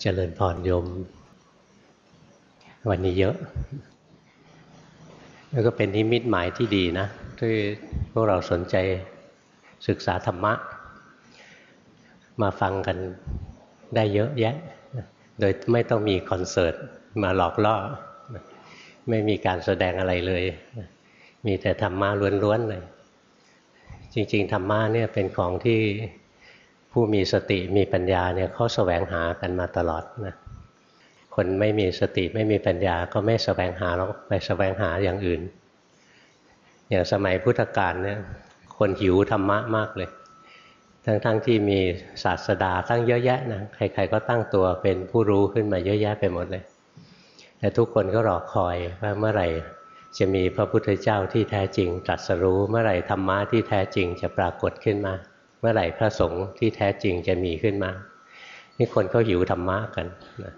เจริญพรโยม วันนี้เยอะ แล้วก็เป็นนิมิตหมายที่ดีนะที่พวกเราสนใจศึกษาธรรมะ มาฟังกันได้เยอะแยะ โดยไม่ต้องมีคอนเสิร์ตมาหลอกล่อ ไม่มีการแสดงอะไรเลย มีแต่ธรรมะล้วนๆเลย จริง ๆ ธรรมะเนี่ยเป็นของที่ ผู้มีสติมีปัญญาเนี่ยเขาแสวงหากันมาตลอดนะคนไม่มีสติไม่มีปัญญาก็ไม่แสวงหาแล้วไปแสวงหาอย่างอื่น อย่างสมัยพุทธกาลเนี่ยคนหิวธรรมะมากเลย ทั้งๆทที่มีศาสดาตั้งเยอะแยะนะใครๆก็ตั้งตัวเป็นผู้รู้ขึ้นมาเยอะแยะไปหมดเลยแต่ทุกคนก็รอคอยว่าเมื่อไหร่จะมีพระพุทธเจ้าที่แท้จริงตรัสรู้เมื่อไหร่ธรรมะที่แท้จริงจะปรากฏขึ้นมา เมื่อไหร่พระสงฆ์ที่แท้จริงจะมีขึ้นมา นี่คนเขาหิวธรรมะกันนะ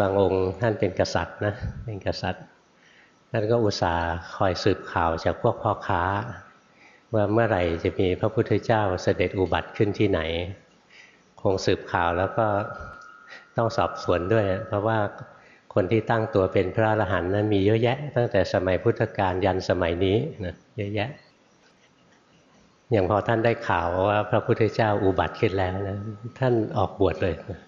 บางองค์ท่านเป็นกษัตริย์นะเป็นกษัตริย์ท่านก็อุตส่าห์คอยสืบข่าวจากพวกพ่อค้า ว่าเมื่อไหร่จะมีพระพุทธเจ้าเสด็จอุบัติขึ้นที่ไหน คงสืบข่าวแล้วก็ต้องสอบสวนด้วย เพราะว่าคนที่ตั้งตัวเป็นพระอรหันต์นั้นมีเยอะแยะ ตั้งแต่สมัยพุทธกาลยันสมัยนี้นะเยอะแยะ อย่างพอท่านได้ข่าวว่าพระพุทธเจ้าอุบัติขึ้นแล้วนะท่านออกบวชเลยนะ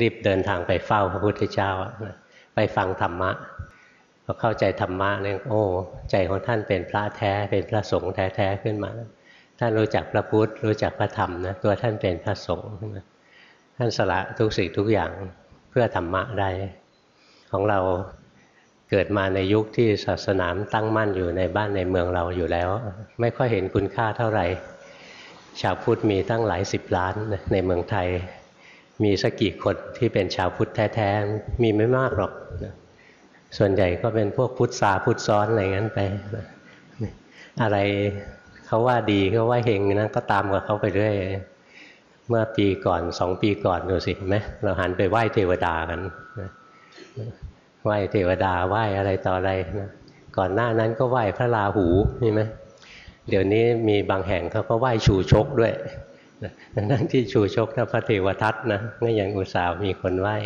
รีบเดินทางไปเฝ้าพระพุทธเจ้านะไปฟังธรรมะพอเข้าใจธรรมะเนี่ยโอ้ใจของท่านเป็นพระแท้เป็นพระสงฆ์แท้ๆขึ้นมา ท่านรู้จักพระพุทธรู้จักพระธรรมนะตัวท่านเป็นพระสงฆ์ท่านสละทุกสิ่งทุกอย่างเพื่อธรรมะได้ ของเรา เกิดมาในยุคที่ศาสนาตั้งมั่นอยู่ในบ้านในเมืองเราอยู่แล้ว ไม่ค่อยเห็นคุณค่าเท่าไหร่ ชาวพุทธมีตั้งหลายสิบล้านในเมืองไทย มีสักกี่คนที่เป็นชาวพุทธแท้ๆมีไม่มากหรอก ส่วนใหญ่ก็เป็นพวกพุทธสาพุทธซ้อนอะไรงั้นไป อะไรเขาว่าดีเขาว่าเฮงนะก็ตามกับเขาไปเรื่อยเมื่อปีก่อนสองปีก่อนดูสิไหมเราหันไปไหว้เทวดากัน ไหว้เทวดาไหว้อะไรต่ออะไรนะก่อนหน้านั้นก็ไหว้พระราหูนี่ไหมเดี๋ยวนี้มีบางแห่งเขาก็ไหว้ชูชกด้วยนั่นที่ชูชกนะพระเทวทัตนะก็ยังอุตส่าห์มีคนไหว้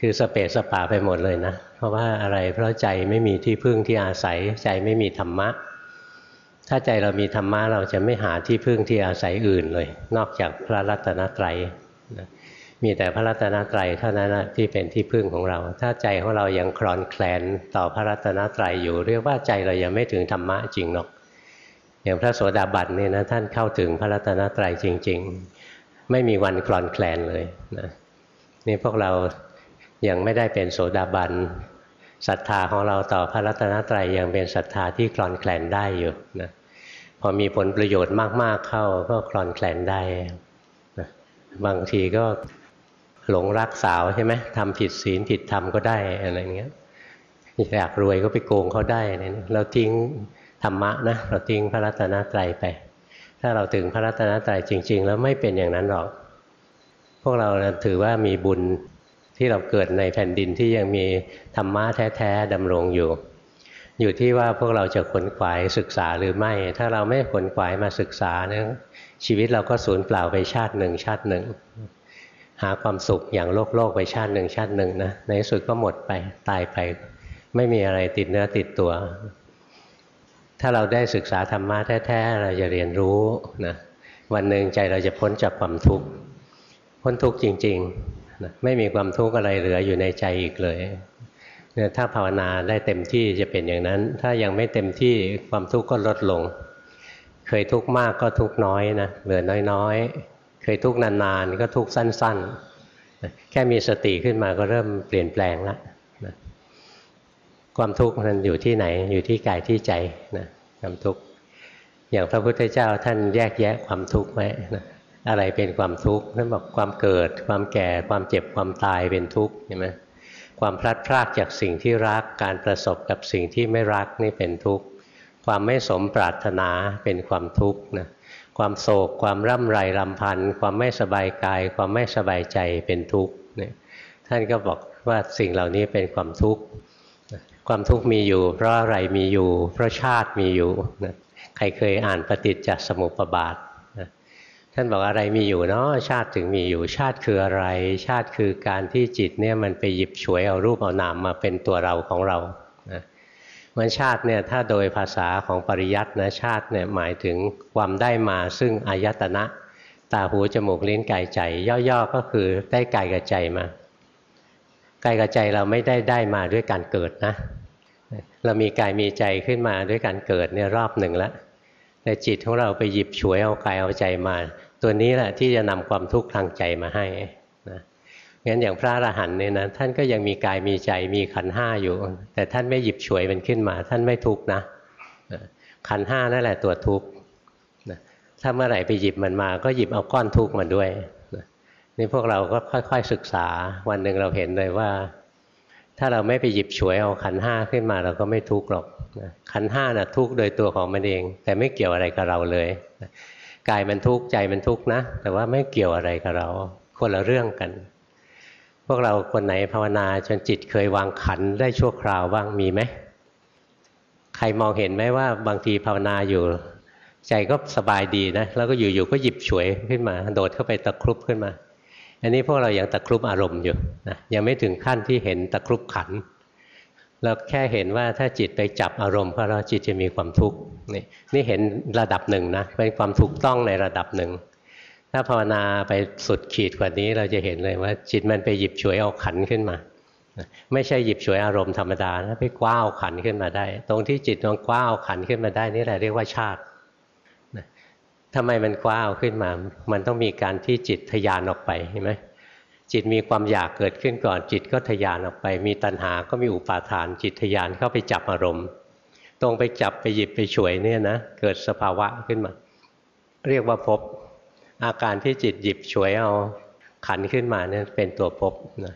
คือสเปสสปาไปหมดเลยนะ เพราะว่าอะไรเพราะใจไม่มีที่พึ่งที่อาศัย ใจไม่มีธรรมะ ถ้าใจเรามีธรรมะเราจะไม่หาที่พึ่งที่อาศัยอื่นเลย นอกจากพระรัตนตรัยนะ มีแต่พระรัตนตรัยเท่านั้นที่เป็นที่พึ่งของเรา ถ้าใจของเรายังคลอนแคลนต่อพระรัตนตรัยอยู่ เรียกว่าใจเรายังไม่ถึงธรรมะจริงหรอก อย่างพระโสดาบันเนี่ยนะท่านเข้าถึงพระรัตนตรัยจริง ๆ ไม่มีวันคลอนแคลนเลยนะนี่พวกเรายังไม่ได้เป็นโสดาบันศรัทธาของเราต่อพระรัตนตรัยยังเป็นศรัทธาที่คลอนแคลนได้อยู่นะพอมีผลประโยชน์มากๆเข้าก็คลอนแคลนได้นะบางทีก็ หลงรักสาวใช่ไหมทำผิดศีลผิดธรรมก็ได้อะไรเงี้ยอยากรวยก็ไปโกงเขาได้เนี่ยเราทิ้งธรรมะนะเราทิ้งพระรัตนตรัยไป ถ้าเราถึงพระรัตนตรัยจริง ๆ แล้วไม่เป็นอย่างนั้นหรอก พวกเราถือว่ามีบุญที่เราเกิดในแผ่นดินที่ยังมีธรรมะแท้ๆดำรงอยู่ อยู่ที่ว่าพวกเราจะขนขวายศึกษาหรือไม่ ถ้าเราไม่ขนขวายมาศึกษาเนี่ยชีวิตเราก็สูญเปล่าไปชาติหนึ่งชาติหนึ่ง หาความสุขอย่างโลกโลกไปชาติหนึ่งชาติหนึ่งนะในที่สุดก็หมดไปตายไป ไม่มีอะไรติดเนื้อติดตัว ถ้าเราได้ศึกษาธรรมะแท้ๆเราจะเรียนรู้นะวันหนึ่งใจเราจะพ้นจากความทุกข์พ้นทุกข์จริงๆนะไม่มีความทุกข์อะไรเหลืออยู่ในใจอีกเลยเนี่ยถ้าภาวนาได้เต็มที่จะเป็นอย่างนั้น ถ้ายังไม่เต็มที่ความทุกข์ก็ลดลง เคยทุกข์มากก็ทุกข์น้อยนะเหลือน้อย เคยทุกข์นานๆ ก็ทุกข์สั้นๆ แค่มีสติขึ้นมาก็เริ่มเปลี่ยนแปลงแล้วนะความทุกข์มันอยู่ที่ไหนอยู่ที่กายที่ใจนะความทุกข์อย่างพระพุทธเจ้าท่านแยกแยะความทุกข์ไว้นะอะไรเป็นความทุกข์ท่านบอกความเกิด ความแก่ความเจ็บความตายเป็นทุกข์เห็นไหมความพลัดพรากจากสิ่งที่รักการประสบกับสิ่งที่ไม่รักนี่เป็นทุกข์ความไม่สมปรารถนาเป็นความทุกข์นะ ความโศก ความร่ำไรรำพัน ความไม่สบายกาย ความไม่สบายใจเป็นทุกข์เนี่ยท่านก็บอกว่าสิ่งเหล่านี้เป็นความทุกข์ความทุกข์มีอยู่ เพราะอะไรมีอยู่ เพราะชาติมีอยู่นะใครเคยอ่านปฏิจจสมุปบาทนะท่านบอกอะไรมีอยู่เนาะชาติถึงมีอยู่ ชาติคืออะไร ชาติคือการที่จิตเนี่ยมันไปหยิบฉวยเอารูปเอานามมาเป็นตัวเราของเรา นะมันชาติเนี่ยถ้าโดยภาษาของปริยัตินะชาติเนี่ยหมายถึงความได้มาซึ่งอายตนะตาหูจมูกลิ้นกายใจ ย่อๆก็คือได้กายกับใจมากายกับใจเราไม่ได้ได้มาด้วยการเกิดนะ เรามีกายมีใจขึ้นมาด้วยการเกิดเนี่ยรอบหนึ่งแล้วแต่จิตของเราไปหยิบฉวยเอากายเอาใจมา ตัวนี้แหละที่จะนำความทุกข์ทางใจมาให้ งั้นอย่างพระอรหันต์เนี่ยนะท่านก็ยังมีกายมีใจมีขันห้าอยู่ แต่ท่านไม่หยิบฉวยมันขึ้นมา ท่านไม่ทุกข์นะขันห้านั่นแหละตัวทุกข์ถ้าเมื่อไหร่ไปหยิบมันมา ก็หยิบเอาก้อนทุกข์มาด้วยนี่พวกเราก็ค่อยๆศึกษาวันหนึ่งเราเห็นเลยว่า ถ้าเราไม่ไปหยิบฉวยเอาขันห้าขึ้นมา เราก็ไม่ทุกข์หรอกขันห้าน่ะทุกข์โดยตัวของมันเอง แต่ไม่เกี่ยวอะไรกับเราเลยกายมันทุกข์ใจมันทุกข์นะ แต่ว่าไม่เกี่ยวอะไรกับเรา คนละเรื่องกัน วกเราคนไหนภาวนาจนจิตเคยวางขันได้ชั่วคราวบ้างมีไหมใครมองเห็นไหมว่าบางทีภาวนาอยู่ ใจก็สบายดีนะแล้วก็อยู่ๆก็หยิบฉวยขึ้นมา โดดเข้าไปตะครุบขึ้นมา อันนี้พวกเรายัางตะครุบอารมณ์อยู่นะยังไม่ถึงขั้นที่เห็นตะครุบขันเราแค่เห็นว่าถ้าจิตไปจับอารมณ์ก็แล้วจิตจะมีความทุกข์นี่นี่เห็นระดับหนึ่งนะเป็นความถูกต้องในระดับหนึ่ง ถ้าภาวนาไปสุดขีดกว่านี้เราจะเห็นเลยว่า จิตมันไปหยิบฉวยเอาขันขึ้นมา ไม่ใช่หยิบฉวยอารมณ์ธรรมดานะไปกว้าวขันขึ้นมาได้ ตรงที่จิตมันกว้าวขันขึ้นมาได้นี่แหละเรียกว่าชาติทำไมมันกว้าวขึ้นมา มันต้องมีการที่จิตทยานออกไปเห็นไหมจิตมีความอยากเกิดขึ้นก่อน จิตก็ทยานออกไป มีตัณหาก็มีอุปาทาน จิตทยานเข้าไปจับอารมณ์ ตรงไปจับไปหยิบไปฉวยเนี่ยนะเกิดสภาวะขึ้นมา เรียกว่าพบ อาการที่จิตหยิบฉวยเอาขันขึ้นมาเนี่ยเป็นตัวภพนะ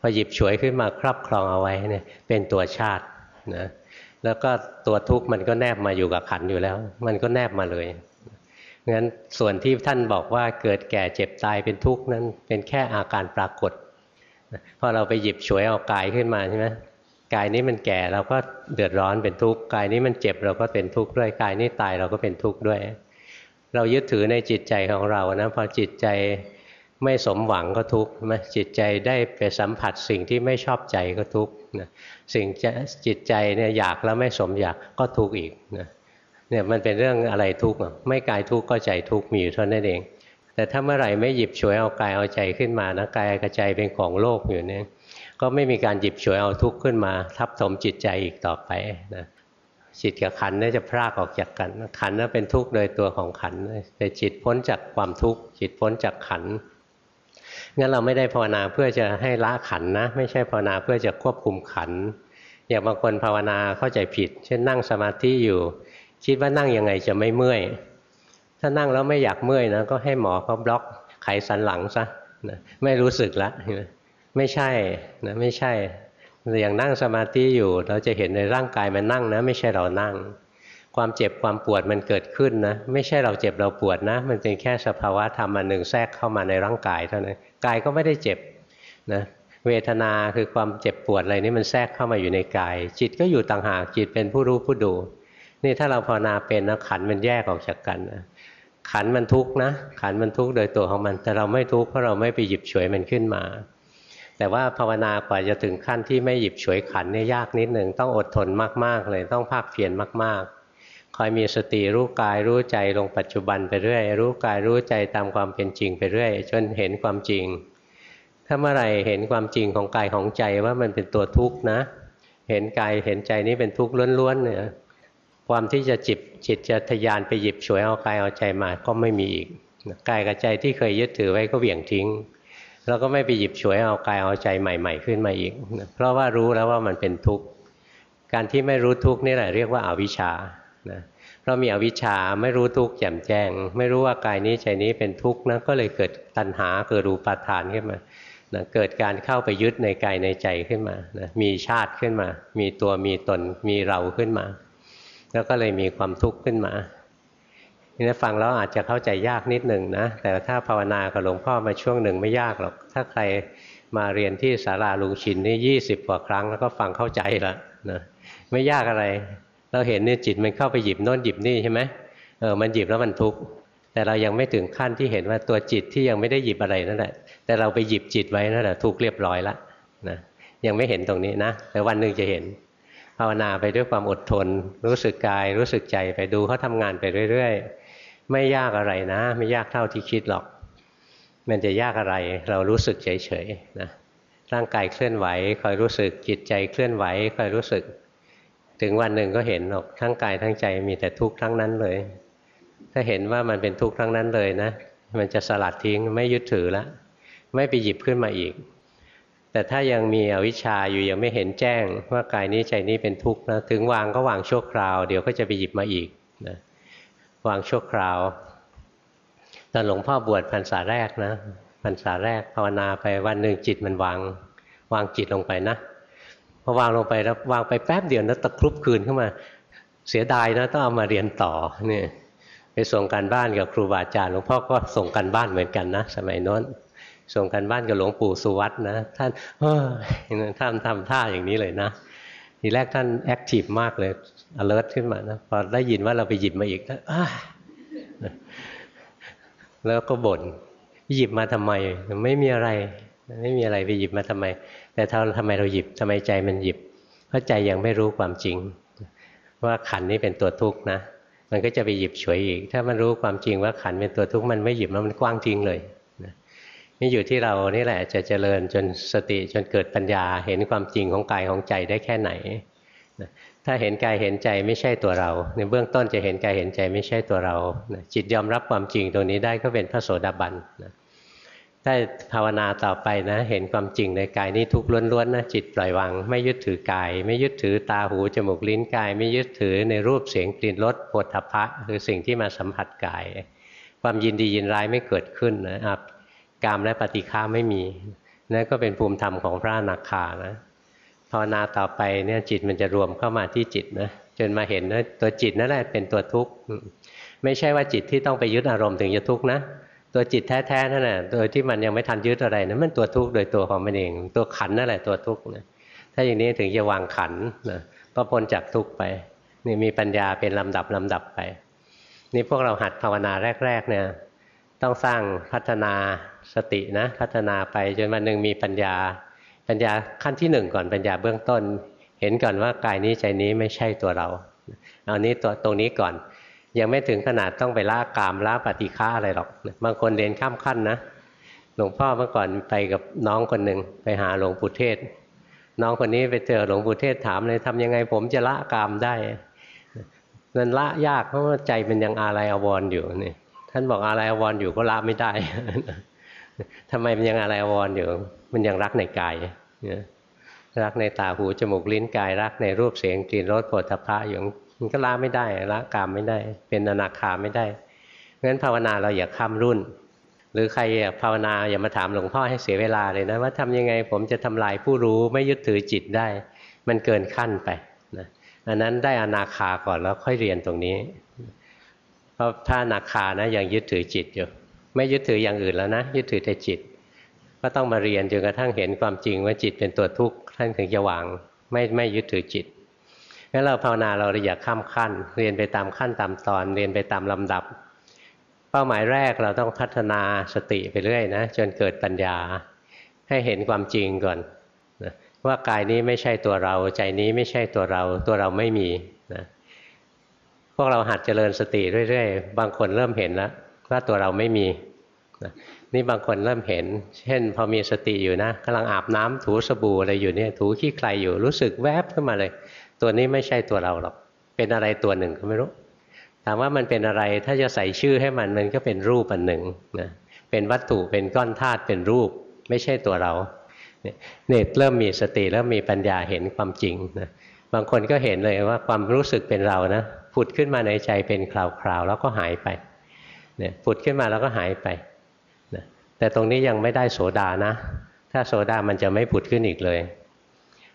พอหยิบฉวยขึ้นมาครอบครองเอาไว้เนี่ยเป็นตัวชาตินะแล้วก็ตัวทุกข์มันก็แนบมาอยู่กับขันอยู่แล้ว มันก็แนบมาเลยงั้นส่วนที่ท่านบอกว่าเกิดแก่เจ็บตายเป็นทุกข์นั้นเป็นแค่อาการปรากฏพอเราไปหยิบฉวยเอากายขึ้นมาใช่ไหมกายนี้มันแก่เราก็เดือดร้อนเป็นทุกข์กายนี้มันเจ็บเราก็เป็นทุกข์ด้วยกายนี้ตายเราก็เป็นทุกข์ด้วย เรายึดถือในจิตใจของเรานะพอจิตใจไม่สมหวังก็ทุกข์ไหมจิตใจได้ไปสัมผัสสิ่งที่ไม่ชอบใจก็ทุกข์สิ่งจิตใจเนี่ยอยากแล้วไม่สมอยากก็ทุกข์อีกนะเนี่ยมันเป็นเรื่องอะไรทุกข์ไม่กายทุกข์ก็ใจทุกข์มีอยู่เท่านั้นเอง แต่ถ้าเมื่อไหร่ไม่หยิบฉวยเอากายเอาใจขึ้นมานะกายกับใจเป็นของโลกอยู่เนี่ยก็ไม่มีการหยิบฉวยเอาทุกข์ขึ้นมา ทับถมจิตใจอีกต่อไปนะ จิตกับขันนี่จะพรากออกจากกัน ขันนั้นเป็นทุกข์โดยตัวของขันแต่จิตพ้นจากความทุกข์จิตพ้นจากขันงั้นเราไม่ได้ภาวนาเพื่อจะให้ละขันนะ ไม่ใช่ภาวนาเพื่อจะควบคุมขัน อย่างบางคนภาวนาเข้าใจผิด เช่นนั่งสมาธิอยู่ คิดว่านั่งยังไงจะไม่เมื่อย ถ้านั่งแล้วไม่อยากเมื่อยนะก็ให้หมอเขาบล็อกไขสันหลังซะนะไม่รู้สึกละไม่ใช่นะไม่ใช่ อย่างนั่งสมาธิอยู่ เราจะเห็นในร่างกายมันนั่งนะ ไม่ใช่เรานั่ง ความเจ็บความปวดมันเกิดขึ้นนะ ไม่ใช่เราเจ็บเราปวดนะ มันเป็นแค่สภาวะธรรมอันหนึ่งแทรกเข้ามาในร่างกายเท่านั้นกายก็ไม่ได้เจ็บนะเวทนาคือความเจ็บปวดอะไรนี่มันแทรกเข้ามาอยู่ในกาย จิตก็อยู่ต่างหากจิตเป็นผู้รู้ผู้ดู นี่ถ้าเราภาวนาเป็นนะขันมันแยกออกจากกันนะขันมันทุกข์นะ ขันมันทุกข์โดยตัวของมัน แต่เราไม่ทุกข์เพราะเราไม่ไปหยิบฉวยมันขึ้นมา แต่ว่าภาวนากว่าจะถึงขั้นที่ไม่หยิบฉวยขันเนี่ยยากนิดหนึ่งต้องอดทนมาก ๆ เลยต้องภาคเพียรมาก ๆ คอยมีสติรู้กายรู้ใจลงปัจจุบันไปเรื่อย รู้กายรู้ใจตามความเป็นจริงไปเรื่อย จนเห็นความจริง ถ้าเมื่อไหร่เห็นความจริงของกายของใจว่ามันเป็นตัวทุกข์นะ เห็นกายเห็นใจนี้เป็นทุกข์ล้วนๆเนี่ยความที่จะจิตจิตจะทยานไปหยิบฉวยเอากายเอาใจมาก็ไม่มีอีกกายกับใจที่เคยยึดถือไว้ก็เหวี่ยงทิ้ง แล้วก็ไม่ไปหยิบฉวยเอากายเอาใจใหม่ ๆ ขึ้นมาอีก เพราะว่ารู้แล้วว่ามันเป็นทุกข์ การที่ไม่รู้ทุกข์นี่แหละเรียกว่าอาวิชชานะเพราะมีอวิชชาไม่รู้ทุกข์แจ่มแจ้ง ไม่รู้ว่ากายนี้ใจนี้เป็นทุกข์นะก็เลยเกิดตัณหาเกิดรูปาทานขึ้นมานะเกิดการเข้าไปยึดในกายในใจขึ้นมานะมีชาติขึ้นมา มีตัวมีตนมีเราขึ้นมา แล้วก็เลยมีความทุกข์ขึ้นมา นี่ฟังแล้วอาจจะเข้าใจยากนิดหนึ่งนะ แต่ถ้าภาวนากับหลวงพ่อมาช่วงหนึ่งไม่ยากหรอก ถ้าใครมาเรียนที่ศาลาลุงชินนี่ยี่สิบกว่าครั้งแล้วก็ฟังเข้าใจละนะไม่ยากอะไร เราเห็นเนี่ยจิตมันเข้าไปหยิบโน่นหยิบนี่ใช่ไหมเออมันหยิบแล้วมันทุกข์แต่เรายังไม่ถึงขั้นที่เห็นว่าตัวจิตที่ยังไม่ได้หยิบอะไรนั่นแหละ แต่เราไปหยิบจิตไว้นั่นแหละทุกเรียบร้อยแล้วนะยังไม่เห็นตรงนี้นะ แต่วันหนึ่งจะเห็น ภาวนาไปด้วยความอดทน รู้สึกกายรู้สึกใจไปดูเขาทำงานไปเรื่อย ๆ ไม่ยากอะไรนะ ไม่ยากเท่าที่คิดหรอก มันจะยากอะไร เรารู้สึกเฉยๆนะร่างกายเคลื่อนไหวคอยรู้สึกจิตใจเคลื่อนไหวคอยรู้สึก ถึงวันหนึ่งก็เห็นหรอกทั้งกายทั้งใจมีแต่ทุกข์ทั้งนั้นเลย ถ้าเห็นว่ามันเป็นทุกข์ทั้งนั้นเลยนะ มันจะสลัดทิ้งไม่ยึดถือแล้วไม่ไปหยิบขึ้นมาอีก แต่ถ้ายังมีอวิชชาอยู่ยังไม่เห็นแจ้งว่ากายนี้ใจนี้เป็นทุกข์นะถึงวางก็วางชั่วคราว เดี๋ยวก็จะไปหยิบมาอีกนะ วางชั่วคราวตอนหลวงพ่อบวชพรรษาแรกนะพรรษาแรกภาวนาไปวันหนึ่งจิตมันวางวางจิตลงไปนะพอวางลงไปแล้ววางไปแป๊บเดียวนะตะครุบคืนขึ้นมา เสียดายนะต้องเอามาเรียนต่อเนี่ยไปส่งการบ้านกับครูบาอาจารย์หลวงพ่อก็ส่งการบ้านเหมือนกันนะสมัยโน้นส่งกันบ้านกับหลวงปู่สุวัตนะท่านเออท่านทำท่าอย่างนี้เลยนะทีแรกท่านแอคทีฟมากเลย alert ขึ้นมานะพอได้ยินว่าเราไปหยิบมาอีกแล้วก็บ่นหยิบมาทำไม ไม่มีอะไร ไม่มีอะไรไปหยิบมาทำไม แต่ถ้าทำไมเราหยิบทำไมใจมันหยิบ เพราะใจยังไม่รู้ความจริง ว่าขันนี้เป็นตัวทุกข์นะ มันก็จะไปหยิบฉวยอีก ถ้ามันรู้ความจริงว่าขันเป็นตัวทุกข์มันไม่หยิบแล้วมันกว้างจริงเลยนี่อยู่ที่เรานี่แหละจะเจริญจนสติจนเกิดปัญญาเห็นความจริงของกายของใจได้แค่ไหน ถ้าเห็นกายเห็นใจไม่ใช่ตัวเรา ในเบื้องต้นจะเห็นกายเห็นใจไม่ใช่ตัวเรา จิตยอมรับความจริงตรงนี้ได้ก็เป็นพระโสดาบันถ้าภาวนาต่อไปนะ เห็นความจริงในกายนี้ทุกข์ล้วนๆนะจิตปล่อยวางไม่ยึดถือกาย ไม่ยึดถือตาหูจมูกลิ้นกาย ไม่ยึดถือในรูปเสียงกลิ่นรสโผฏฐัพะคือสิ่งที่มาสัมผัสกาย ความยินดียินร้ายไม่เกิดขึ้นนะครับกามและปฏิฆาไม่มีนั่นก็เป็นภูมิธรรมของพระอนาคานะาวนาต่อไปเนี่ยจิตมันจะรวมเข้ามาที่จิตนะจนมาเห็นว่าตัวจิตนั่นแหละเป็นตัวทุกข์ไม่ใช่ว่าจิตที่ต้องไปยึดอารมณ์ถึงจะทุกข์นะตัวจิตแท้ๆนั่นแหละโดยที่มันยังไม่ทันยึดอะไรนะมันตัวทุกข์โดยตัวของมันเอง ตัวขันนั่นแหละตัวทุกข์นะถ้าอย่างนี้ถึงจะวางขันนะก็พ้นจากทุกข์ไปนี่มีปัญญาเป็นลำดับลำดับไป นี่พวกเราหัดภาวนาแรก ๆ เนี่ย ต้องสร้างพัฒนาสตินะ พัฒนาไปจนวันหนึ่งมีปัญญา ปัญญาขั้นที่หนึ่งก่อนปัญญาเบื้องต้น เห็นก่อนว่ากายนี้ใจนี้ไม่ใช่ตัวเราเอานี้ตัวตรงนี้ก่อน ยังไม่ถึงขนาดต้องไปล่ากามล่าปฏิฆาอะไรหรอก บางคนเรียนข้ามขั้นนะหลวงพ่อเมื่อก่อนไปกับน้องคนหนึ่งไปหาหลวงปู่เทศ น้องคนนี้ไปเจอหลวงปู่เทศถามเลยทำยังไงผมจะละกามได้มันละยากเพราะว่าใจมันยังอาลัยอวรอยู่นี่ท่านบอกอาลัยอวรอยู่ก็ละไม่ได้ทำไมมันยังอะไรอวรอยู่ มันยังรักในกายรักในตาหูจมูกลิ้นกาย รักในรูปเสียงกลิ่นรสโผฏฐัพพะอยู่มันก็ละไม่ได้ละกามไม่ได้ เป็นอนาคาไม่ได้เพราะฉะนั้นภาวนาเราอย่าข้ามรุ่น หรือใครภาวนาอย่ามาถามหลวงพ่อให้เสียเวลาเลยนะว่าทำยังไงผมจะทำลายผู้รู้ไม่ยึดถือจิตได้ มันเกินขั้นไปนะอันนั้นได้อนาคาก่อนแล้วค่อยเรียนตรงนี้เพราะถ้าอนาคานะยังยึดถือจิตอยู่ไม่ยึดถืออย่างอื่นแล้วนะ ยึดถือแต่จิต ก็ต้องมาเรียนจนกระทั่งเห็นความจริงว่าจิตเป็นตัวทุกข์ท่านถึงจะวางไม่ไม่ยึดถือจิตงั้นเราภาวนาเราอย่าข้ามขั้น เรียนไปตามขั้นตามตอน เรียนไปตามลำดับ เป้าหมายแรกเราต้องพัฒนาสติไปเรื่อยนะจนเกิดปัญญา ให้เห็นความจริงก่อนนะว่ากายนี้ไม่ใช่ตัวเรา ใจนี้ไม่ใช่ตัวเรา ตัวเราไม่มีนะพวกเราหัดเจริญสติเรื่อยๆ บางคนเริ่มเห็นแล้วว่าตัวเราไม่มีนี่ นี่บางคนเริ่มเห็น เช่น พอมีสติอยู่นะกำลังอาบน้ำถูสบู่อะไรอยู่เนี่ยถูขี้ใครอยู่รู้สึกแวบขึ้นมาเลย ตัวนี้ไม่ใช่ตัวเราหรอก เป็นอะไรตัวหนึ่งก็ไม่รู้ถามว่ามันเป็นอะไรถ้าจะใส่ชื่อให้มันมันก็เป็นรูปอันหนึ่งนะเป็นวัตถุเป็นก้อนธาตุเป็นรูป ไม่ใช่ตัวเราเนี่ยเริ่มมีสติเริ่มมีปัญญาเห็นความจริงนะบางคนก็เห็นเลยว่าความรู้สึกเป็นเรานะผุดขึ้นมาในใจเป็นคราวๆแล้วก็หายไปเนี่ยผุดขึ้นมาแล้วก็หายไป แต่ตรงนี้ยังไม่ได้โสดานะ ถ้าโสดามันจะไม่ผุดขึ้นอีกเลย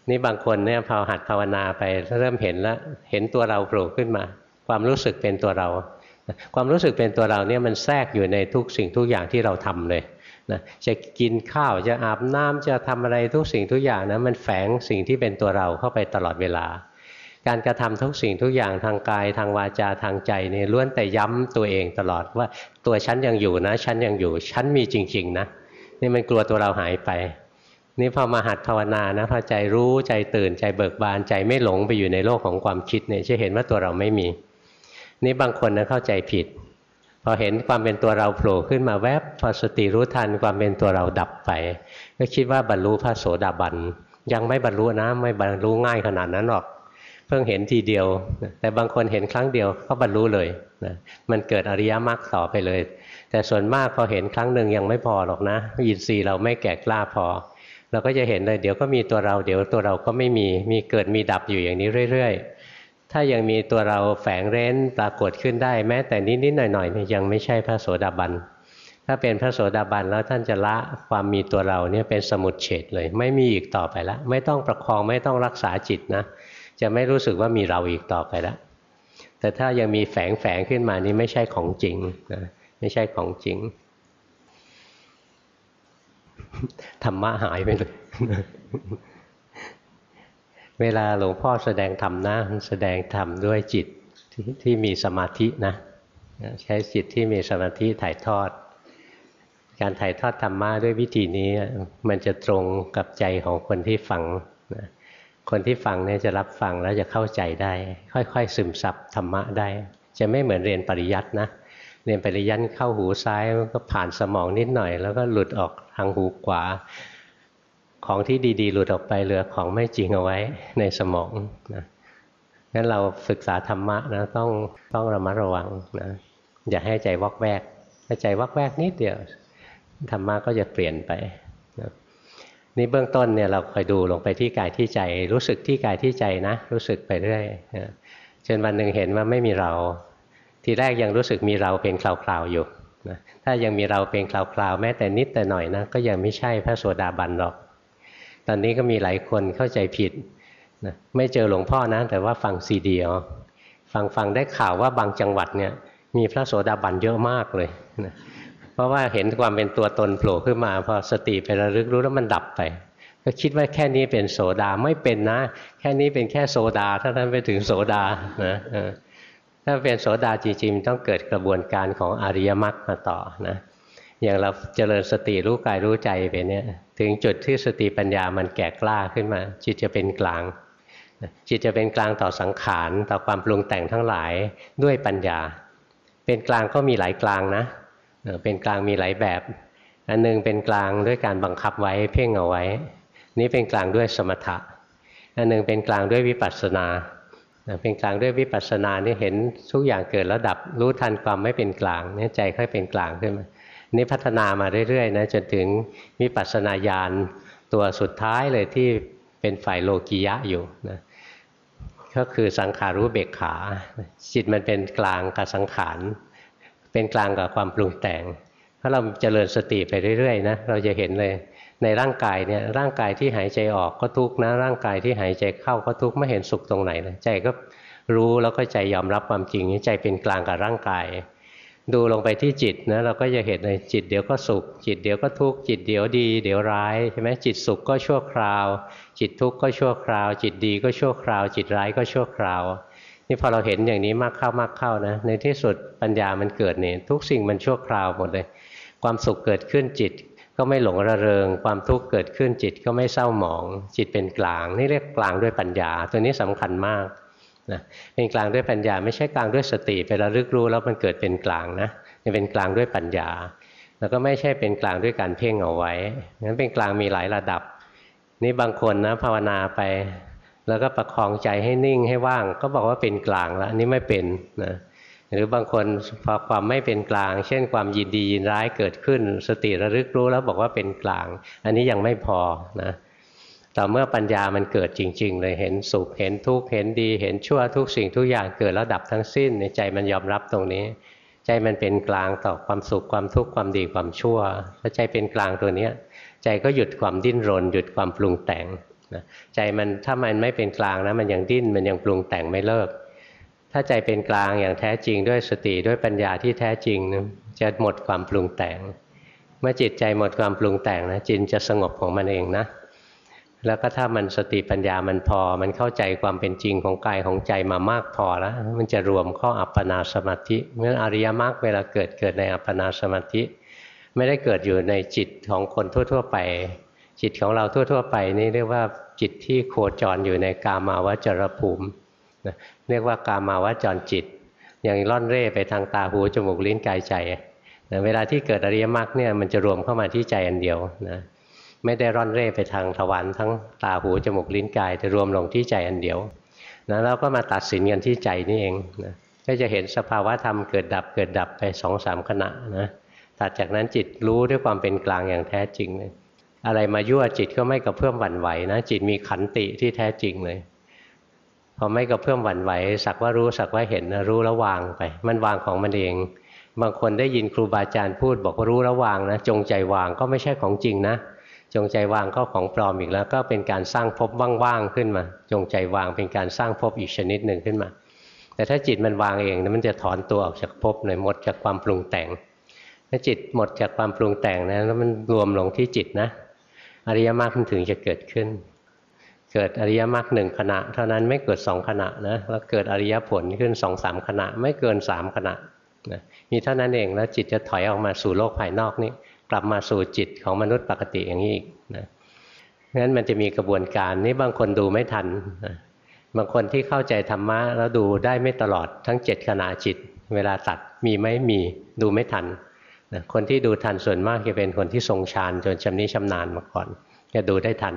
นี่บางคนเนี่ยพอหัดภาวนาไปเริ่มเห็นแล้วเห็นตัวเราโผล่ขึ้นมา ความรู้สึกเป็นตัวเรา ความรู้สึกเป็นตัวเราเนี่ยมันแทรกอยู่ในทุกสิ่งทุกอย่างที่เราทำเลยนะจะกินข้าวจะอาบน้ำจะทำอะไรทุกสิ่งทุกอย่างนะมันแฝงสิ่งที่เป็นตัวเราเข้าไปตลอดเวลา การกระทำทุกสิ่งทุกอย่างทางกายทางวาจาทางใจนี่ล้วนแต่ย้ำตัวเองตลอดว่าตัวฉันยังอยู่นะฉันยังอยู่ฉันมีจริง ๆ นะนี่มันกลัวตัวเราหายไป นี่พอมาหัดภาวนานะพอใจรู้ใจตื่นใจเบิกบานใจไม่หลงไปอยู่ในโลกของความคิดเนี่ยจะเห็นว่าตัวเราไม่มี นี่บางคนนะเข้าใจผิด พอเห็นความเป็นตัวเราโผล่ขึ้นมาแวบพอสติรู้ทันความเป็นตัวเราดับไป ก็คิดว่าบรรลุพระโสดาบัน ยังไม่บรรลุนะไม่บรรลุง่ายขนาดนั้นหรอก พิ่งเห็นทีเดียว แต่บางคนเห็นครั้งเดียวก็บรรลุเลยนะมันเกิดอริยมรรคต่อไปเลย แต่ส่วนมากพอเห็นครั้งหนึ่งยังไม่พอหรอกนะยินทรีย์เราไม่แก่กล้าพอ เราก็จะเห็นเลยเดี๋ยวก็มีตัวเรา เดี๋ยวตัวเราก็ไม่มีมีเกิดมีดับอยู่อย่างนี้เรื่อย ๆ ถ้ายังมีตัวเราแฝงเร้นปรากฏขึ้นได้ แม้แต่นิดๆหน่อยๆยังไม่ใช่พระโสดาบันถ้าเป็นพระโสดาบันแล้วท่านจะละความมีตัวเราเนี่ยเป็นสมุดเฉดเลย ไม่มีอีกต่อไปแล้วไม่ต้องประคองไม่ต้องรักษาจิตนะ จะไม่รู้สึกว่ามีเราอีกต่อไปแล้วแต่ถ้ายังมีแฝงแฝงขึ้นมานี่ไม่ใช่ของจริงนะไม่ใช่ของจริงธรรมะหายไปเลยเวลาหลวงพ่อแสดงธรรมนะแสดงธรรมด้วยจิตทที่มีสมาธินะ ใช้จิตที่มีสมาธิถ่ายทอด การถ่ายทอดธรรมะด้วยวิธีนี้ มันจะตรงกับใจของคนที่ฟัง คนที่ฟังเนี่ยจะรับฟังแล้วจะเข้าใจได้ ค่อยๆ ซึมซับธรรมะได้ จะไม่เหมือนเรียนปริยัตินะ เรียนปริยัติเข้าหูซ้ายก็ผ่านสมองนิดหน่อย แล้วก็หลุดออกทางหูขวา ของที่ดีๆ หลุดออกไปเหลือของไม่จริงเอาไว้ในสมองนะงั้นเราศึกษาธรรมะนะต้องต้องระมัดระวังนะอย่าให้ใจวอกแวกถ้าใจวอกแวกนิดเดียวธรรมะก็จะเปลี่ยนไป นะนี่เบื้องต้นเนี่ยเราคอยดูลงไปที่กายที่ใจ รู้สึกที่กายที่ใจนะ รู้สึกไปเรื่อยจนวันหนึ่งเห็นว่าไม่มีเรา ทีแรกยังรู้สึกมีเราเป็นคราวๆอยู่นะถ้ายังมีเราเป็นคราวๆแม้แต่นิดแต่หน่อยนะก็ยังไม่ใช่พระโสดาบันหรอก ตอนนี้ก็มีหลายคนเข้าใจผิดนะไม่เจอหลวงพ่อนะ แต่ว่าฟังซีดีเอาฟังฟังได้ข่าวว่าบางจังหวัดเนี่ยมีพระโสดาบันเยอะมากเลยนะ เพราะว่าเห็นความเป็นตัวตนโผล่ขึ้นมาพอสติไประลึกรู้แล้วมันดับไป ก็คิดว่าแค่นี้เป็นโสดาไม่เป็นนะ แค่นี้เป็นแค่โซดาถ้าท่านไปถึงโสดานะถ้าเป็นโสดาจริงๆต้องเกิดกระบวนการของอริยมรรคมาต่อนะอย่างเราเจริญสติรู้กายรู้ใจไปเนี่ยถึงจุดที่สติปัญญามันแก่กล้าขึ้นมา จิตจะเป็นกลาง จิตจะเป็นกลางต่อสังขารต่อความปรุงแต่งทั้งหลายด้วยปัญญา เป็นกลางก็มีหลายกลางนะ เป็นกลางมีหลายแบบ อันนึงเป็นกลางด้วยการบังคับไว้เพ่งเอาไว้ นี่เป็นกลางด้วยสมถะ อันนึงเป็นกลางด้วยวิปัสสนา เป็นกลางด้วยวิปัสสนานี่เห็นทุกอย่างเกิดแล้วดับรู้ทันความไม่เป็นกลางนี่ใจค่อยเป็นกลางขึ้นมานี่พัฒนามาเรื่อยๆนะจนถึงวิปัสสนาญาณตัวสุดท้ายเลยที่เป็นฝ่ายโลกียะอยู่นะก็คือสังขารู้เบกขา จิตมันเป็นกลางกับสังขาร เป็นกลางกับความปรุงแต่ง ถ้าเราเจริญสติไปเรื่อยๆนะเราจะเห็นเลยในร่างกายเนี่ยร่างกายที่หายใจออกก็ทุกข์นะ ร่างกายที่หายใจเข้าก็ทุกข์ไม่เห็นสุขตรงไหนเลยใจก็รู้แล้วก็ใจยอมรับความจริงใจเป็นกลางกับร่างกาย ดูลงไปที่จิตนะเราก็จะเห็นเลยจิตเดี๋ยวก็สุข จิตเดี๋ยวก็ทุกข์จิตเดี๋ยวดี เดี๋ยวร้ายใช่ไหมจิตสุขก็ชั่วคราว จิตทุกข์ก็ชั่วคราว จิตดีก็ชั่วคราว จิตร้ายก็ชั่วคราว นี่พอเราเห็นอย่างนี้มากเข้ามากเข้านะในที่สุดปัญญามันเกิดเนี่ยทุกสิ่งมันชั่วคราวหมดเลย ความสุขเกิดขึ้นจิต ก็ไม่หลงระเริง ความทุกข์เกิดขึ้นจิตก็ไม่เศร้าหมอง จิตเป็นกลาง นี่เรียกกลางด้วยปัญญา ตัวนี้สำคัญมากนะเป็นกลางด้วยปัญญา ไม่ใช่กลางด้วยสติไประลึกรู้แล้วมันเกิดเป็นกลางนะนี่เป็นกลางด้วยปัญญา แล้วก็ไม่ใช่เป็นกลางด้วยการเพ่งเอาไว้งั้นเป็นกลางมีหลายระดับ นี่บางคนนะภาวนาไป แล้วก็ประคองใจให้นิ่งให้ว่าง ก็บอกว่าเป็นกลางแล้วนนี้ไม่เป็นนะหรือบางคนพอความไม่เป็นกลาง เช่นความยินดียินร้ายเกิดขึ้น สติระลึกรู้แล้วบอกว่าเป็นกลาง อันนี้ยังไม่พอนะต่อเมื่อปัญญามันเกิดจริง ๆ เลยเห็นสุขเห็นทุกข์เห็นดี เห็นชั่วทุกสิ่งทุกอย่างเกิดแล้วดับทั้งสิ้นในใจมันยอมรับตรงนี้ ใจมันเป็นกลางต่อความสุขความทุกข์ความดีความชั่วถ้าใจเป็นกลางตัวนี้ใจก็หยุดความดิ้นรน หยุดความปรุงแต่ง นะใจมันถ้ามันไม่เป็นกลางนะมันยังดิ้นมันยังปรุงแต่งไม่เลิก ถ้าใจเป็นกลางอย่างแท้จริงด้วยสติด้วยปัญญาที่แท้จริงนะจะหมดความปรุงแต่ง เมื่อจิตใจหมดความปรุงแต่งนะจิตจะสงบของมันเองนะแล้วก็ถ้ามันสติปัญญามันพอ มันเข้าใจความเป็นจริงของกายของใจมามากพอแล้ว มันจะรวมเข้าอัปปนาสมาธิเมื่ออริยมรรคเวลาเกิดเกิดในอัปปนาสมาธิ ไม่ได้เกิดอยู่ในจิตของคนทั่ว ๆ ไป จิตของเราทั่ว ๆ ไปนี่เรียกว่าจิตที่โคจรอยู่ในกามาวจรภูมิเรียกว่ากามาวจรจิต อย่างล่อนเร่ไปทางตาหูจมูกลิ้นกายใจเวลาที่เกิดอริยมรรคเนี่ยมันจะรวมเข้ามาที่ใจอันเดียวนะไม่ได้ร่อนเร่ไปทางทวารทั้งตาหูจมูกลิ้นกายจะรวมลงที่ใจอันเดียวนะแล้วก็มาตัดสินกันที่ใจนี่เองนะก็จะเห็นสภาวะธรรมเกิดดับเกิดดับไปสองสามขณะนะตัดจากนั้นจิตรู้ด้วยความเป็นกลางอย่างแท้จริงเลย อะไรมายั่วจิตก็ไม่กระเพื่อมหวั่นไหวนะจิตมีขันติที่แท้จริงเลย พอไม่กระเพื่อมหวั่นไหว สักว่ารู้สักว่าเห็นรู้แล้ววางไป มันวางของมันเอง บางคนได้ยินครูบาอาจารย์พูด บอกว่ารู้แล้ววางนะ จงใจวางก็ไม่ใช่ของจริงนะ จงใจวางก็ของปลอมอีกแล้ว ก็เป็นการสร้างภพว่างๆขึ้นมา จงใจวางเป็นการสร้างภพอีกชนิดหนึ่งขึ้นมา แต่ถ้าจิตมันวางเองมันจะถอนตัวออกจากภพเลยหมดจากความปรุงแต่งถ้าจิตหมดจากความปรุงแต่งนะแล้วมันรวมลงที่จิตนะ อริยมรรคมันถึงจะเกิดขึ้น เกิดอริยมรรคหนึ่งขณะ เท่านั้นไม่เกิดสองขณะนะแล้วเกิดอริยผลขึ้นสองสามขณะ ไม่เกินสามขณะนะมีเท่านั้นเองแล้วจิตจะถอยออกมาสู่โลกภายนอกนี่กลับมาสู่จิตของมนุษย์ปกติอย่างนี้อีกนะงั้นมันจะมีกระบวนการนี่บางคนดูไม่ทันนะบางคนที่เข้าใจธรรมะแล้วดูได้ไม่ตลอดทั้งเจ็ดขณะจิต เวลาตัดมีไหมมีดูไม่ทัน นะคนที่ดูทันส่วนมากจะเป็นคนที่ทรงฌานจนชำนิชำนาญมาก่อน จะดูได้ทัน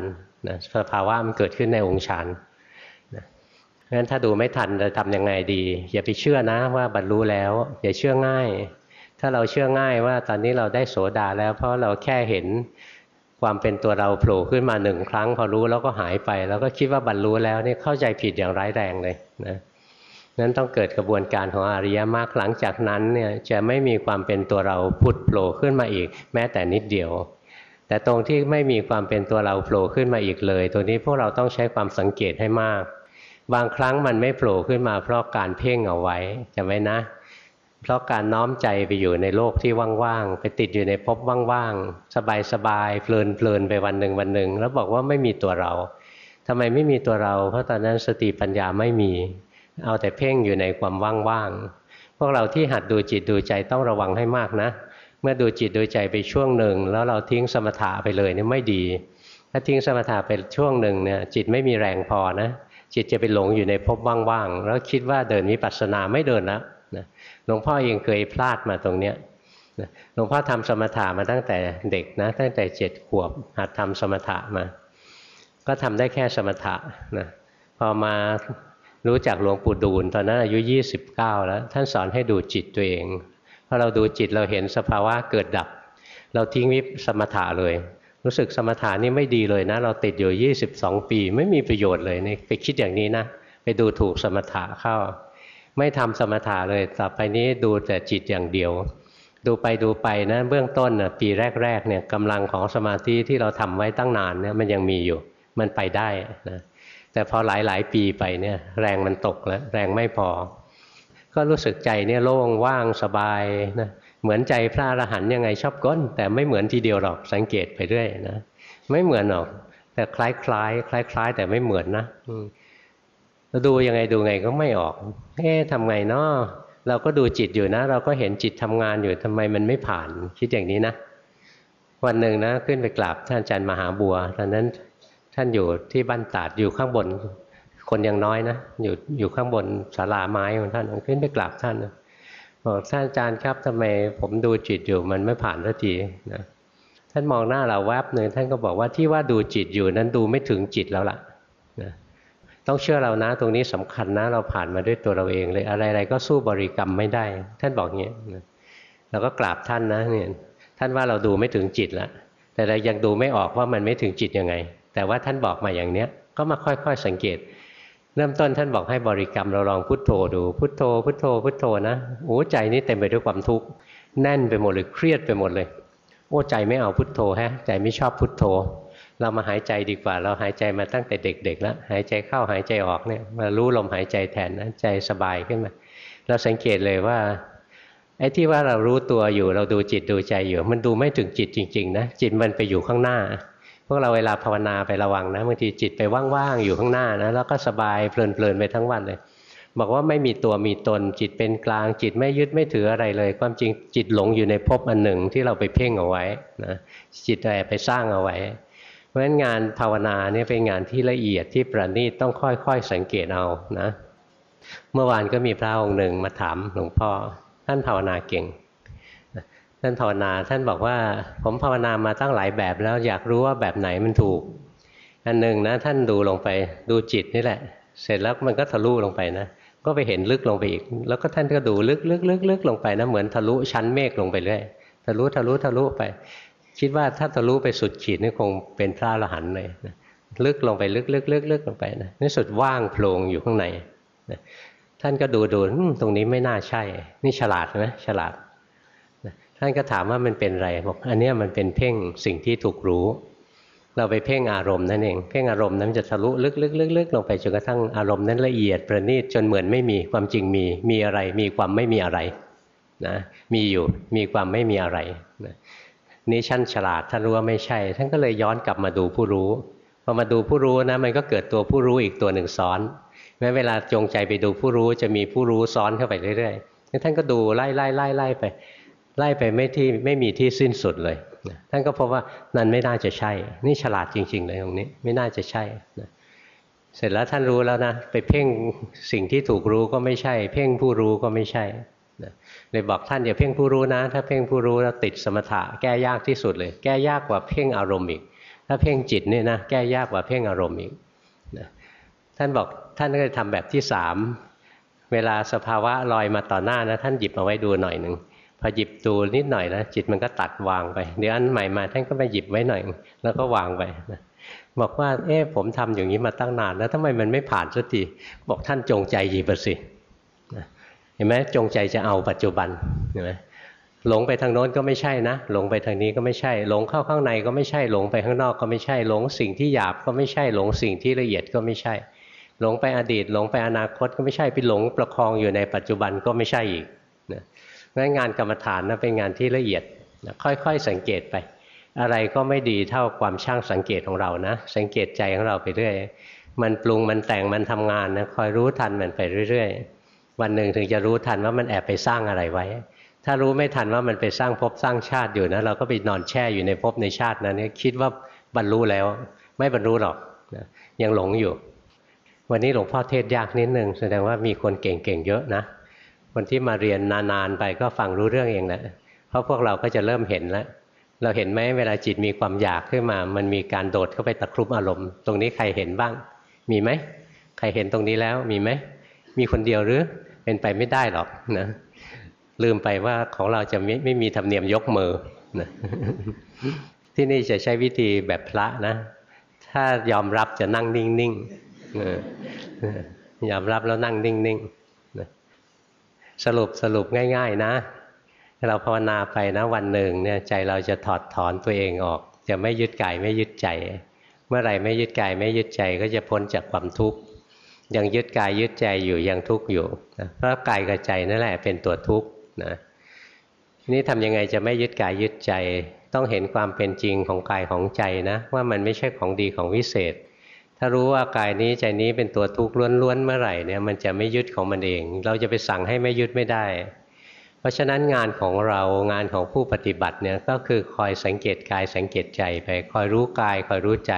นะสภาวะมันเกิดขึ้นในองค์ฌานนะงั้นถ้าดูไม่ทันจะทำยังไงดี อย่าไปเชื่อนะว่าบรรลุแล้ว อย่าเชื่อง่าย ถ้าเราเชื่อง่ายว่าตอนนี้เราได้โสดาแล้ว เพราะเราแค่เห็นความเป็นตัวเราโผล่ขึ้นมาหนึ่งครั้ง พอรู้แล้วก็หายไป แล้วก็คิดว่าบรรลุแล้วนี่เข้าใจผิดอย่างร้ายแรงเลยนะ นั้นต้องเกิดกระบวนการของอริยมรรคหลังจากนั้นเนี่ยจะไม่มีความเป็นตัวเราพุดโผล่ขึ้นมาอีก แม้แต่นิดเดียว แต่ตรงที่ไม่มีความเป็นตัวเราโผล่ขึ้นมาอีกเลย ตัวนี้พวกเราต้องใช้ความสังเกตให้มาก บางครั้งมันไม่โผล่ขึ้นมาเพราะการเพ่งเอาไว้จำไว้นะ เพราะการน้อมใจไปอยู่ในโลกที่ว่างๆไปติดอยู่ในภพว่างๆสบายๆเพลินๆไปวันหนึ่งวันหนึ่งแล้วบอกว่าไม่มีตัวเราทำไมไม่มีตัวเรา เพราะตอนนั้นสติปัญญาไม่มี เอาแต่เพ่งอยู่ในความว่างๆพวกเราที่หัดดูจิตดูใจต้องระวังให้มากนะ เมื่อดูจิตดูใจไปช่วงหนึ่ง แล้วเราทิ้งสมถะไปเลยนี่ไม่ดี ถ้าทิ้งสมถะไปช่วงหนึ่งเนี่ยจิตไม่มีแรงพอนะ จิตจะไปหลงอยู่ในภพว่างๆแล้วคิดว่าเดินวิปัสสนาไม่เดินแล้วหลวงพ่อเองเคยพลาดมาตรงเนี้ยหลวงพ่อทำสมถะมาตั้งแต่เด็กนะ ตั้งแต่เจ็ดขวบหัดทำสมถะมา ก็ทำได้แค่สมถะนะพอมา รู้จักหลวงปู่ดูลตอนนั้นอายุ 29 แล้ว ท่านสอนให้ดูจิตตัวเองพอเราดูจิตเราเห็นสภาวะเกิดดับ เราทิ้งวิปสมถะเลย รู้สึกสมถะนี่ไม่ดีเลยนะ เราติดอยู่ 22 ปี ไม่มีประโยชน์เลยนี่ไปคิดอย่างนี้นะ ไปดูถูกสมถะเข้า ไม่ทำสมถะเลยต่อไปนี้ดูแต่จิตอย่างเดียว ดูไปดูไปนะเบื้องต้นนะปีแรกๆเนี่ยกำลังของสมาธิที่เราทำไว้ตั้งนานเนี่ยมันยังมีอยู่ มันไปได้นะ แต่พอหลายๆปีไปเนี่ยแรงมันตกแล้วแรงไม่พอ ก็รู้สึกใจเนี่ยโล่งว่างสบายนะเหมือนใจพระอรหันต์ยังไงชอบก้น แต่ไม่เหมือนทีเดียวหรอกสังเกตไปเรื่อยนะไม่เหมือนหรอก แต่คล้ายคล้ายคล้ายคล้ายแต่ไม่เหมือนนะเราดูยังไงดูไงก็ไม่ออกเอ๊ะทำไงเนาะเราก็ดูจิตอยู่นะ เราก็เห็นจิตทำงานอยู่ทำไมมันไม่ผ่านคิดอย่างนี้นะ วันหนึ่งนะ ขึ้นไปกราบท่านอาจารย์มหาบัวตอนนั้น ท่านอยู่ที่บ้านตาดอยู่ข้างบน คนยังน้อยนะอยู่อยู่ข้างบนศาลาไม้ของท่านขึ้นไปกราบท่านบอกท่านอาจารย์ครับทำไมผมดูจิตอยู่มันไม่ผ่านสักทีนะท่านมองหน้าเราแวบหนึ่งท่านก็บอกว่าที่ว่าดูจิตอยู่นั้นดูไม่ถึงจิตแล้วล่ะนะต้องเชื่อเรานะ ตรงนี้สำคัญนะเราผ่านมาด้วยตัวเราเองเลยอะไรๆก็สู้บริกรรมไม่ได้ ท่านบอกอย่างนี้เราก็กราบท่านนะเนี่ยท่านว่าเราดูไม่ถึงจิตแล้วแต่เรายังดูไม่ออกว่ามันไม่ถึงจิตยังไง แต่ว่าท่านบอกมาอย่างเนี้ยก็มาค่อยๆสังเกต เริ่มต้นท่านบอกให้บริกรรมเราลองพุทโธดูพุทโธ พุทโธ พุทโธนะโอ้ใจนี้เต็มไปด้วยความทุกข์แน่นไปหมดเลยเครียดไปหมดเลย โอ้ใจไม่เอาพุทโธฮะ ใจไม่ชอบพุทโธ เรามาหายใจดีกว่า เราหายใจมาตั้งแต่เด็ก ๆ แล้ว หายใจเข้าหายใจออกเนี่ยมารู้ลมหายใจแทนนะใจสบายขึ้นมาเราสังเกตเลยว่าไอ้ที่ว่าเรารู้ตัวอยู่เราดูจิตดูใจอยู่ มันดูไม่ถึงจิตจริง ๆ นะจิตมันไปอยู่ข้างหน้า พวกเราเวลาภาวนาไประวังนะบางทีจิตไปว่างๆอยู่ข้างหน้านะแล้วก็สบายเพลินๆไปทั้งวันเลย บอกว่าไม่มีตัวมีตนจิตเป็นกลาง จิตไม่ยึดไม่ถืออะไรเลย ความจริงจิตหลงอยู่ในภพอันหนึ่งที่เราไปเพ่งเอาไว้นะจิตแอบไปสร้างเอาไว้ เพราะฉะนั้นงานภาวนาเนี่ยเป็นงานที่ละเอียดที่ประณีตต้องค่อยๆสังเกตเอานะ เมื่อวานก็มีพระองค์หนึ่งมาถามหลวงพ่อท่านภาวนาเก่ง ท่านภาวนาท่านบอกว่า ผมภาวนามาตั้งหลายแบบแล้วอยากรู้ว่าแบบไหนมันถูก อันหนึ่งนะท่านดูลงไปดูจิตนี่แหละ เสร็จแล้วมันก็ทะลุลงไปนะก็ไปเห็นลึกลงไปอีก แล้วก็ท่านก็ดูลึกลึกลึกลึกลงไปนะเหมือนทะลุชั้นเมฆลงไปเรื่อยทะลุทะลุทะลุไป คิดว่าถ้าทะลุไปสุดขีดนี่คงเป็นพระอรหันต์เลยนะลึกลงไปลึกลึกลึกลึกลงไปนะนี่สุดว่างโพลงอยู่ข้างในนะท่านก็ดูดูตรงนี้ไม่น่าใช่ นี่ฉลาดไหมฉลาด ท่านก็ถามว่ามันเป็นอะไรบอกอันนี้มันเป็นเพ่งสิ่งที่ถูกรู้ เราไปเพ่งอารมณ์นั่นเองเพ่งอารมณ์นั้นจะทะลุลึกๆๆลงไปจนกระทั่งอารมณ์นั้นละเอียดประณีตจนเหมือนไม่มีความจริงมีมีอะไร มีความไม่มีอะไรนะมีอยู่มีความไม่มีอะไรนะนี่ชั้นฉลาดท่านรู้ว่าไม่ใช่ ท่านก็เลยย้อนกลับมาดูผู้รู้พอมาดูผู้รู้นะมันก็เกิดตัวผู้รู้อีกตัวหนึ่งซ้อนแม้เวลาจงใจไปดูผู้รู้จะมีผู้รู้ซ้อนเข้าไปเรื่อยๆท่านก็ดูไล่ไล่ไล่ไล่ไป ไล่ไปไม่ที่ไม่มีที่สิ้นสุดเลยนะท่านก็พบว่านั่นไม่น่าจะใช่ นี่ฉลาดจริง ๆ เลยตรงนี้ ไม่น่าจะใช่นะเสร็จแล้วท่านรู้แล้วนะ ไปเพ่งสิ่งที่ถูกรู้ก็ไม่ใช่ เพ่งผู้รู้ก็ไม่ใช่เลยบอกท่านอย่าเพ่งผู้รู้นะ ถ้าเพ่งผู้รู้แล้วติดสมถะแก้ยากที่สุดเลย แก้ยากกว่าเพ่งอารมณ์อีก ถ้าเพ่งจิตนี่นะแก้ยากกว่าเพ่งอารมณ์อีกนะท่านบอกท่านก็เลยทำแบบที่สามเวลาสภาวะลอยมาต่อหน้านะ ท่านหยิบมาไว้ดูหน่อยหนึ่ง พอหยิบดูนิดหน่อยนะจิตมันก็ตัดวางไปเดี๋ยวอันใหม่มาท่านก็มาหยิบไว้หน่อย แล้วก็วางไปนะบอกว่า เอ๊ะผมทำอย่างนี้มาตั้งนานแล้วทำไมมันไม่ผ่านสักทีบอกท่านจงใจหยิบสิเห็นไหมจงใจจะเอาปัจจุบันเห็นไหมหลงไปทางโน้นก็ไม่ใช่นะหลงไปทางนี้ก็ไม่ใช่ หลงเข้าข้างในก็ไม่ใช่หลงไปข้างนอกก็ไม่ใช่ หลงสิ่งที่หยาบก็ไม่ใช่หลงสิ่งที่ละเอียดก็ไม่ใช่ หลงไปอดีต หลงไปอนาคตก็ไม่ใช่ไปหลงประคองอยู่ในปัจจุบันก็ไม่ใช่อีก นะงั้นงานกรรมฐานนะเป็นงานที่ละเอียดนะค่อยๆ สังเกตไป อะไรก็ไม่ดีเท่าความช่างสังเกตของเรานะ สังเกตใจของเราไปเรื่อยมันปรุงมันแต่งมันทำงานนะคอยรู้ทันมันไปเรื่อยๆ วันหนึ่งถึงจะรู้ทันว่ามันแอบไปสร้างอะไรไว้ ถ้ารู้ไม่ทันว่ามันไปสร้างภพสร้างชาติอยู่นะเราก็ไปนอนแช่อยู่ในภพในชาตินั้นคิดว่าบรรลุแล้วไม่บรรลุหรอกนะยังหลงอยู่ วันนี้หลวงพ่อเทศยากนิดนึงแสดงว่ามีคนเก่งๆเยอะนะ คนที่มาเรียนนานๆไปก็ฟังรู้เรื่องเองแหละเพราะพวกเราก็จะเริ่มเห็นแล้ว เราเห็นไหมเวลาจิตมีความอยากขึ้นมา มันมีการโดดเข้าไปตะครุบอารมณ์ ตรงนี้ใครเห็นบ้าง มีไหม ใครเห็นตรงนี้แล้วมีไหม มีคนเดียวหรือ เป็นไปไม่ได้หรอกนะลืมไปว่าของเราจะไม่ไม่มีธรรมเนียมยกมือนะที่นี่จะใช้วิธีแบบพระนะ ถ้ายอมรับจะนั่งนิ่งๆยอมรับแล้วนั่งนิ่งๆ สรุปสรุปง่าย ๆนะ เราภาวนาไปนะวันหนึ่งเนี่ยใจเราจะถอดถอนตัวเองออก จะไม่ยึดกายไม่ยึดใจ เมื่อไหร่ไม่ยึดกายไม่ยึดใจก็จะพ้นจากความทุกข์ยังยึดกายยึดใจอยู่ยังทุกข์อยู่นะเพราะกายกับใจนั่นแหละเป็นตัวทุกข์นะนี่ทำยังไงจะไม่ยึดกายยึดใจ ต้องเห็นความเป็นจริงของกายของใจนะ ว่ามันไม่ใช่ของดีของวิเศษ ถ้ารู้ว่ากายนี้ใจนี้เป็นตัวทุกข์ล้วนๆเมื่อไหร่เนี่ยมันจะไม่ยึดของมันเอง เราจะไปสั่งให้ไม่ยึดไม่ได้ เพราะฉะนั้นงานของเรางานของผู้ปฏิบัติเนี่ยก็คือคอยสังเกตกายสังเกตใจไป คอยรู้กายคอยรู้ใจ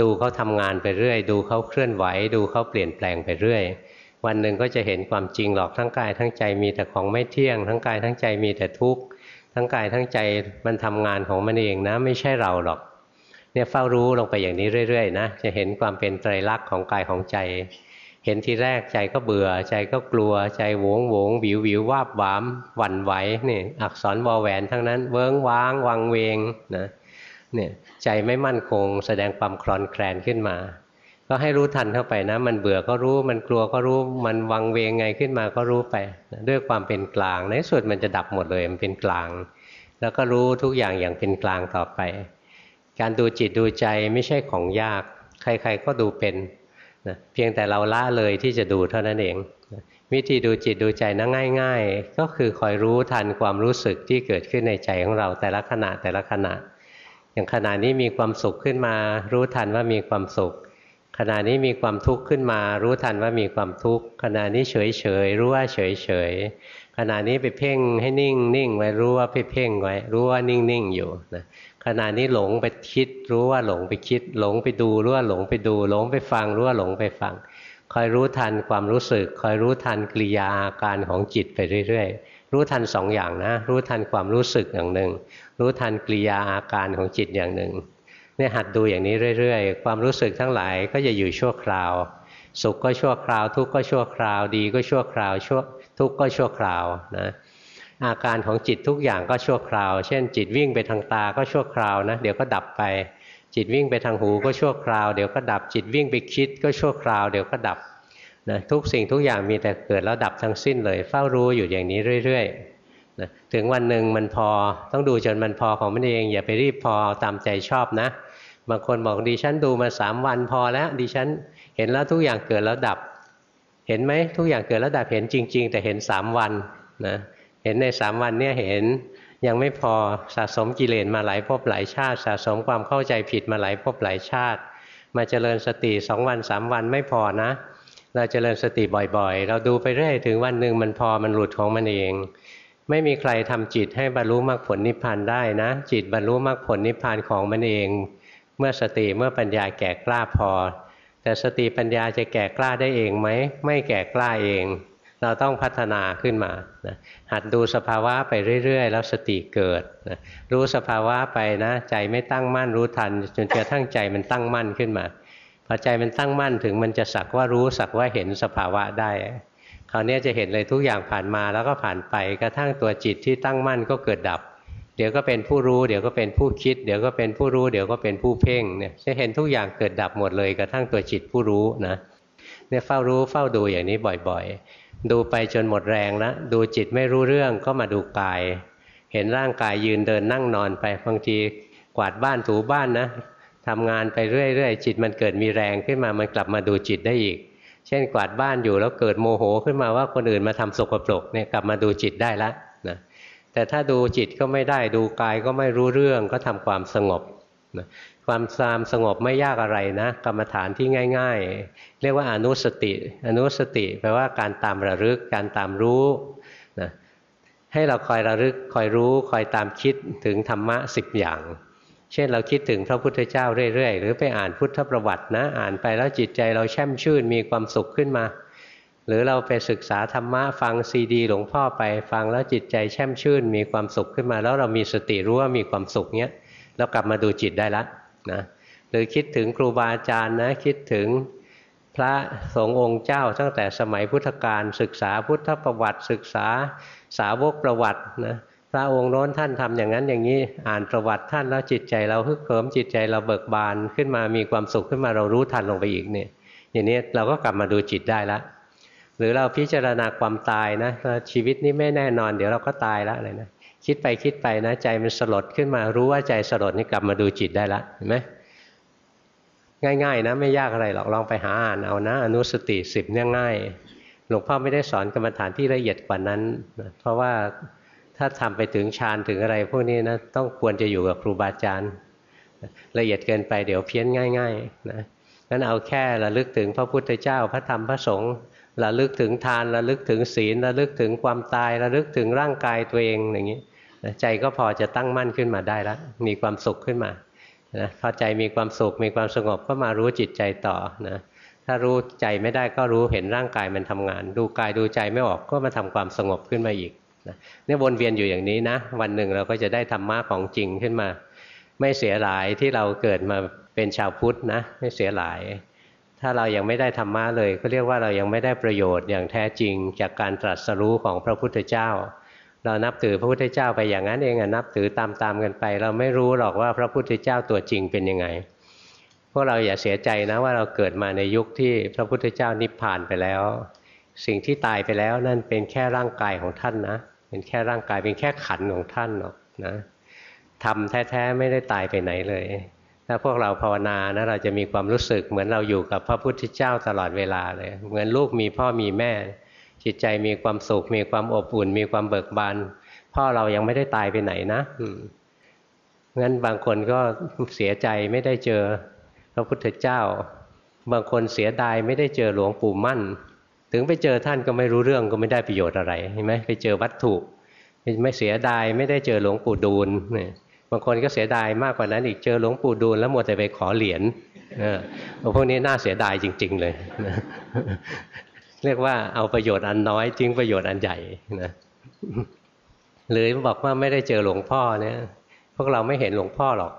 ดูเขาทำงานไปเรื่อย ดูเขาเคลื่อนไหว ดูเขาเปลี่ยนแปลงไปเรื่อย วันหนึ่งก็จะเห็นความจริงหรอกทั้งกายทั้งใจมีแต่ของไม่เที่ยง ทั้งกายทั้งใจมีแต่ทุกข์ทั้งกายทั้งใจมันทำงานของมันเองนะไม่ใช่เราหรอก เนี่ยเฝ้ารู้ลงไปอย่างนี้เรื่อยๆนะจะเห็นความเป็นไตรลักษณ์ของกายของใจ เห็นทีแรกใจก็เบื่อ ใจก็กลัวใจโวงโวงวิววิววาบวามหวั่นไหวนี่อักษรวอแหวนทั้งนั้น เวิ้งว้างวังเวงนะเนี่ยใจไม่มั่นคง แสดงความคลอนแคลนขึ้นมา ก็ให้รู้ทันเข้าไปนะ มันเบื่อก็รู้มันกลัวก็รู้มันวังเวงไงขึ้นมาก็รู้ไปนะด้วยความเป็นกลางในสุดมันจะดับหมดเลยมันเป็นกลาง แล้วก็รู้ทุกอย่างอย่างเป็นกลางต่อไป การดูจิตดูใจไม่ใช่ของยาก ใครๆก็ดูเป็นนะเพียงแต่เราละเลยที่จะดูเท่านั้นเองนะวิธีดูจิตดูใจนะง่าย ๆ ก็คือคอยรู้ทันความรู้สึกที่เกิดขึ้นในใจของเราแต่ละขณะแต่ละขณะอย่างอย่างขณะนี้มีความสุขขึ้นมา รู้ทันว่ามีความสุข ขณะนี้มีความทุกข์ขึ้นมา รู้ทันว่ามีความทุกข์ขณะนี้เฉยเฉยรู้ว่าเฉยเฉยขณะนี้ไปเพ่งให้นิ่งนิ่งไว้รู้ว่าไปเพ่งไว้ รู้ว่านิ่งนิ่งอยู่นะ ขณะนี้หลงไปคิดรู้ว่าหลงไปคิด หลงไปดูรู้ว่าหลงไปดู หลงไปฟังรู้ว่าหลงไปฟัง คอยรู้ทันความรู้สึก คอยรู้ทันกิริยาอาการของจิตไปเรื่อยๆ รู้ทันสองอย่างนะ รู้ทันความรู้สึกอย่างหนึ่ง รู้ทันกิริยาอาการของจิตอย่างหนึ่งเนี่ยหัดดูอย่างนี้เรื่อยๆ ความรู้สึกทั้งหลายก็จะอยู่ชั่วคราว สุขก็ชั่วคราว ทุกข์ก็ชั่วคราว ดีก็ชั่วคราวชั่วทุกข์ก็ชั่วคราวนะ อาการของจิตทุกอย่างก็ชั่วคราว เช่น จิตวิ่งไปทางตาก็ชั่วคราวนะ เดี๋ยวก็ดับไป จิตวิ่งไปทางหูก็ชั่วคราว เดี๋ยวก็ดับ จิตวิ่งไปคิดก็ชั่วคราว เดี๋ยวก็ดับนะทุกสิ่งทุกอย่างมีแต่เกิดแล้วดับทั้งสิ้นเลย เฝ้ารู้อยู่อย่างนี้เรื่อยๆนะถึงวันหนึ่งมันพอต้องดูจนมันพอของมันเอง อย่าไปรีบพอตามใจชอบนะ บางคนบอกดิฉันดูมาสามวันพอแล้วดิฉันเห็นแล้วทุกอย่างเกิดแล้วดับ เห็นไหมทุกอย่างเกิดแล้วดับเห็นจริง ๆ แต่เห็นสามวันนะ เห็นในสามวันเนี่ยเห็นยังไม่พอสะสมกิเลสมาหลายภพหลายชาติ สะสมความเข้าใจผิดมาหลายภพหลายชาติ มาเจริญสติสองวันสามวันไม่พอนะ เราเจริญสติบ่อยๆ เราดูไปเรื่อยถึงวันหนึ่งมันพอมันหลุดของมันเอง ไม่มีใครทำจิตให้บรรลุมรรคผลนิพพานได้นะ จิตบรรลุมรรคผลนิพพานของมันเอง เมื่อสติเมื่อปัญญาแก่กล้าพอ แต่สติปัญญาจะแก่กล้าได้เองไหมไม่แก่กล้าเอง เราต้องพัฒนาขึ้นมานะหัดดูสภาวะไปเรื่อยๆ แล้วสติเกิดนะรู้สภาวะไปนะใจไม่ตั้งมั่นรู้ทัน จนกระทั่งใจมันตั้งมั่นขึ้นมาพอใจมันตั้งมั่นถึงมันจะสักว่ารู้สักว่าเห็นสภาวะได้คราวนี้จะเห็นเลยทุกอย่างผ่านมาแล้วก็ผ่านไปกระทั่งตัวจิตที่ตั้งมั่นก็เกิดดับ เดี๋ยวก็เป็นผู้รู้เดี๋ยวก็เป็นผู้คิด เดี๋ยวก็เป็นผู้รู้เดี๋ยวก็เป็นผู้เพ่งเนี่ยจะเห็นทุกอย่างเกิดดับหมดเลย กระทั่งตัวจิตผู้รู้นะเนี่ยเฝ้ารู้เฝ้าดูอย่างนี้บ่อยๆ ดูไปจนหมดแรงแล้วดูจิตไม่รู้เรื่องก็มาดูกาย เห็นร่างกายยืนเดินนั่งนอนไปบางทีกวาดบ้านถูบ้านนะทำงานไปเรื่อยๆจิตมันเกิดมีแรงขึ้นมามันกลับมาดูจิตได้อีก เช่นกวาดบ้านอยู่แล้วเกิดโมโหขึ้นมาว่าคนอื่นมาทำสกปรกเนี่ยกลับมาดูจิตได้ล้วนะแต่ถ้าดูจิตก็ไม่ได้ดูกายก็ไม่รู้เรื่องก็ทำความสงบนะ ความสามสงบไม่ยากอะไรนะ กรรมฐานที่ง่าย ๆ เรียกว่าอนุสติ อนุสติแปลว่าการตามระลึกการตามรู้นะให้เราคอยระลึกคอยรู้คอยตามคิดถึงธรรมะสิบอย่าง เช่นเราคิดถึงพระพุทธเจ้าเรื่อยๆ หรือไปอ่านพุทธประวัตินะ อ่านไปแล้วจิตใจเราแช่มชื่นมีความสุขขึ้นมา หรือเราไปศึกษาธรรมะฟังซีดี หลวงพ่อไปฟังแล้วจิตใจแช่มชื่น มีความสุขขึ้นมา แล้วเรามีสติรู้ว่ามีความสุขเนี้ยเรากลับมาดูจิตได้ละ นะหรือคิดถึงครูบาอาจารย์นะคิดถึงพระสงฆ์องค์เจ้าตั้งแต่สมัยพุทธกาลศึกษาพุทธประวัติศึกษาสาวกประวัตินะพระองค์โน้นท่านทำอย่างนั้นอย่างนี้อ่านประวัติท่านแล้วจิตใจเราฮึกเหิมจิตใจเราเบิกบานขึ้นมามีความสุขขึ้นมาเรารู้ทันลงไปอีกเนี่ยอย่างนี้เราก็กลับมาดูจิตได้แล้วหรือเราพิจารณาความตายนะชีวิตนี้ไม่แน่นอน เดี๋ยวเราก็ตายแล้วอะไรนะ คิดไปคิดไปนะ ใจมันสลดขึ้นมารู้ว่าใจสลดนี่กลับมาดูจิตได้ละเห็นไหมง่ายๆนะไม่ยากอะไรหรอกลองไปหาอ่านเอานะ อนุสติสิบเนี่ยง่ายหลวงพ่อไม่ได้สอนกรรมฐานที่ละเอียดกว่านั้น เพราะว่าถ้าทำไปถึงฌานถึงอะไร พวกนี้นะต้องควรจะอยู่กับครูบาอาจารย์ละเอียดเกินไปเดี๋ยวเพี้ยนง่ายๆนะงั้นเอาแค่ระลึกถึงพระพุทธเจ้าพระธรรมพระสงฆ์ระลึกถึงทานระลึกถึงศีลระลึกถึงความตายระลึกถึงร่างกายตัวเองอย่างนี้ ใจก็พอจะตั้งมั่นขึ้นมาได้แล้วมีความสุขขึ้นมานะพอใจมีความสุขมีความสงบก็มารู้จิตใจต่อนะถ้ารู้ใจไม่ได้ก็รู้เห็นร่างกายมันทำงาน ดูกายดูใจไม่ออกก็มาทำความสงบขึ้นมาอีกนะนี่วนเวียนอยู่อย่างนี้นะ วันหนึ่งเราก็จะได้ธรรมะของจริงขึ้นมา ไม่เสียหลายที่เราเกิดมาเป็นชาวพุทธนะ ไม่เสียหลาย ถ้าเรายังไม่ได้ธรรมะเลย ก็เรียกว่าเรายังไม่ได้ประโยชน์อย่างแท้จริงจากการตรัสรู้ของพระพุทธเจ้า เรานับถือพระพุทธเจ้าไปอย่างนั้นเองนับถือตามๆกันไป เราไม่รู้หรอกว่าพระพุทธเจ้าตัวจริงเป็นยังไงพวกเราอย่าเสียใจนะว่าเราเกิดมาในยุคที่พระพุทธเจ้านิพพานไปแล้ว สิ่งที่ตายไปแล้วนั่นเป็นแค่ร่างกายของท่านนะเป็นแค่ร่างกายเป็นแค่ขันของท่านหรอกนะทำแท้ๆไม่ได้ตายไปไหนเลย ถ้าพวกเราภาวนานะเราจะมีความรู้สึกเหมือนเราอยู่กับพระพุทธเจ้าตลอดเวลาเลย เหมือนลูกมีพ่อมีแม่ จิตใจมีความสุข มีความอบอุ่น มีความเบิกบานพ่อเรายังไม่ได้ตายไปไหนนะงั้นบางคนก็เสียใจไม่ได้เจอพระพุทธเจ้า บางคนเสียดายไม่ได้เจอหลวงปู่มั่น ถึงไปเจอท่านก็ไม่รู้เรื่องก็ไม่ได้ประโยชน์อะไรเห็นไหมไปเจอวัตถุไม่เสียดายไม่ได้เจอหลวงปู่ดูลบางคนก็เสียดายมากกว่านั้นอีกเจอหลวงปู่ดูลแล้วมัวแต่ไปขอเหรียญเออพวกนี้น่าเสียดายจริง ๆ เลย เรียกว่าเอาประโยชน์อันน้อยทิ้งประโยชน์อันใหญ่นะหรือบอกว่าไม่ได้เจอหลวงพ่อเนี่ย พวกเราไม่เห็นหลวงพ่อหรอก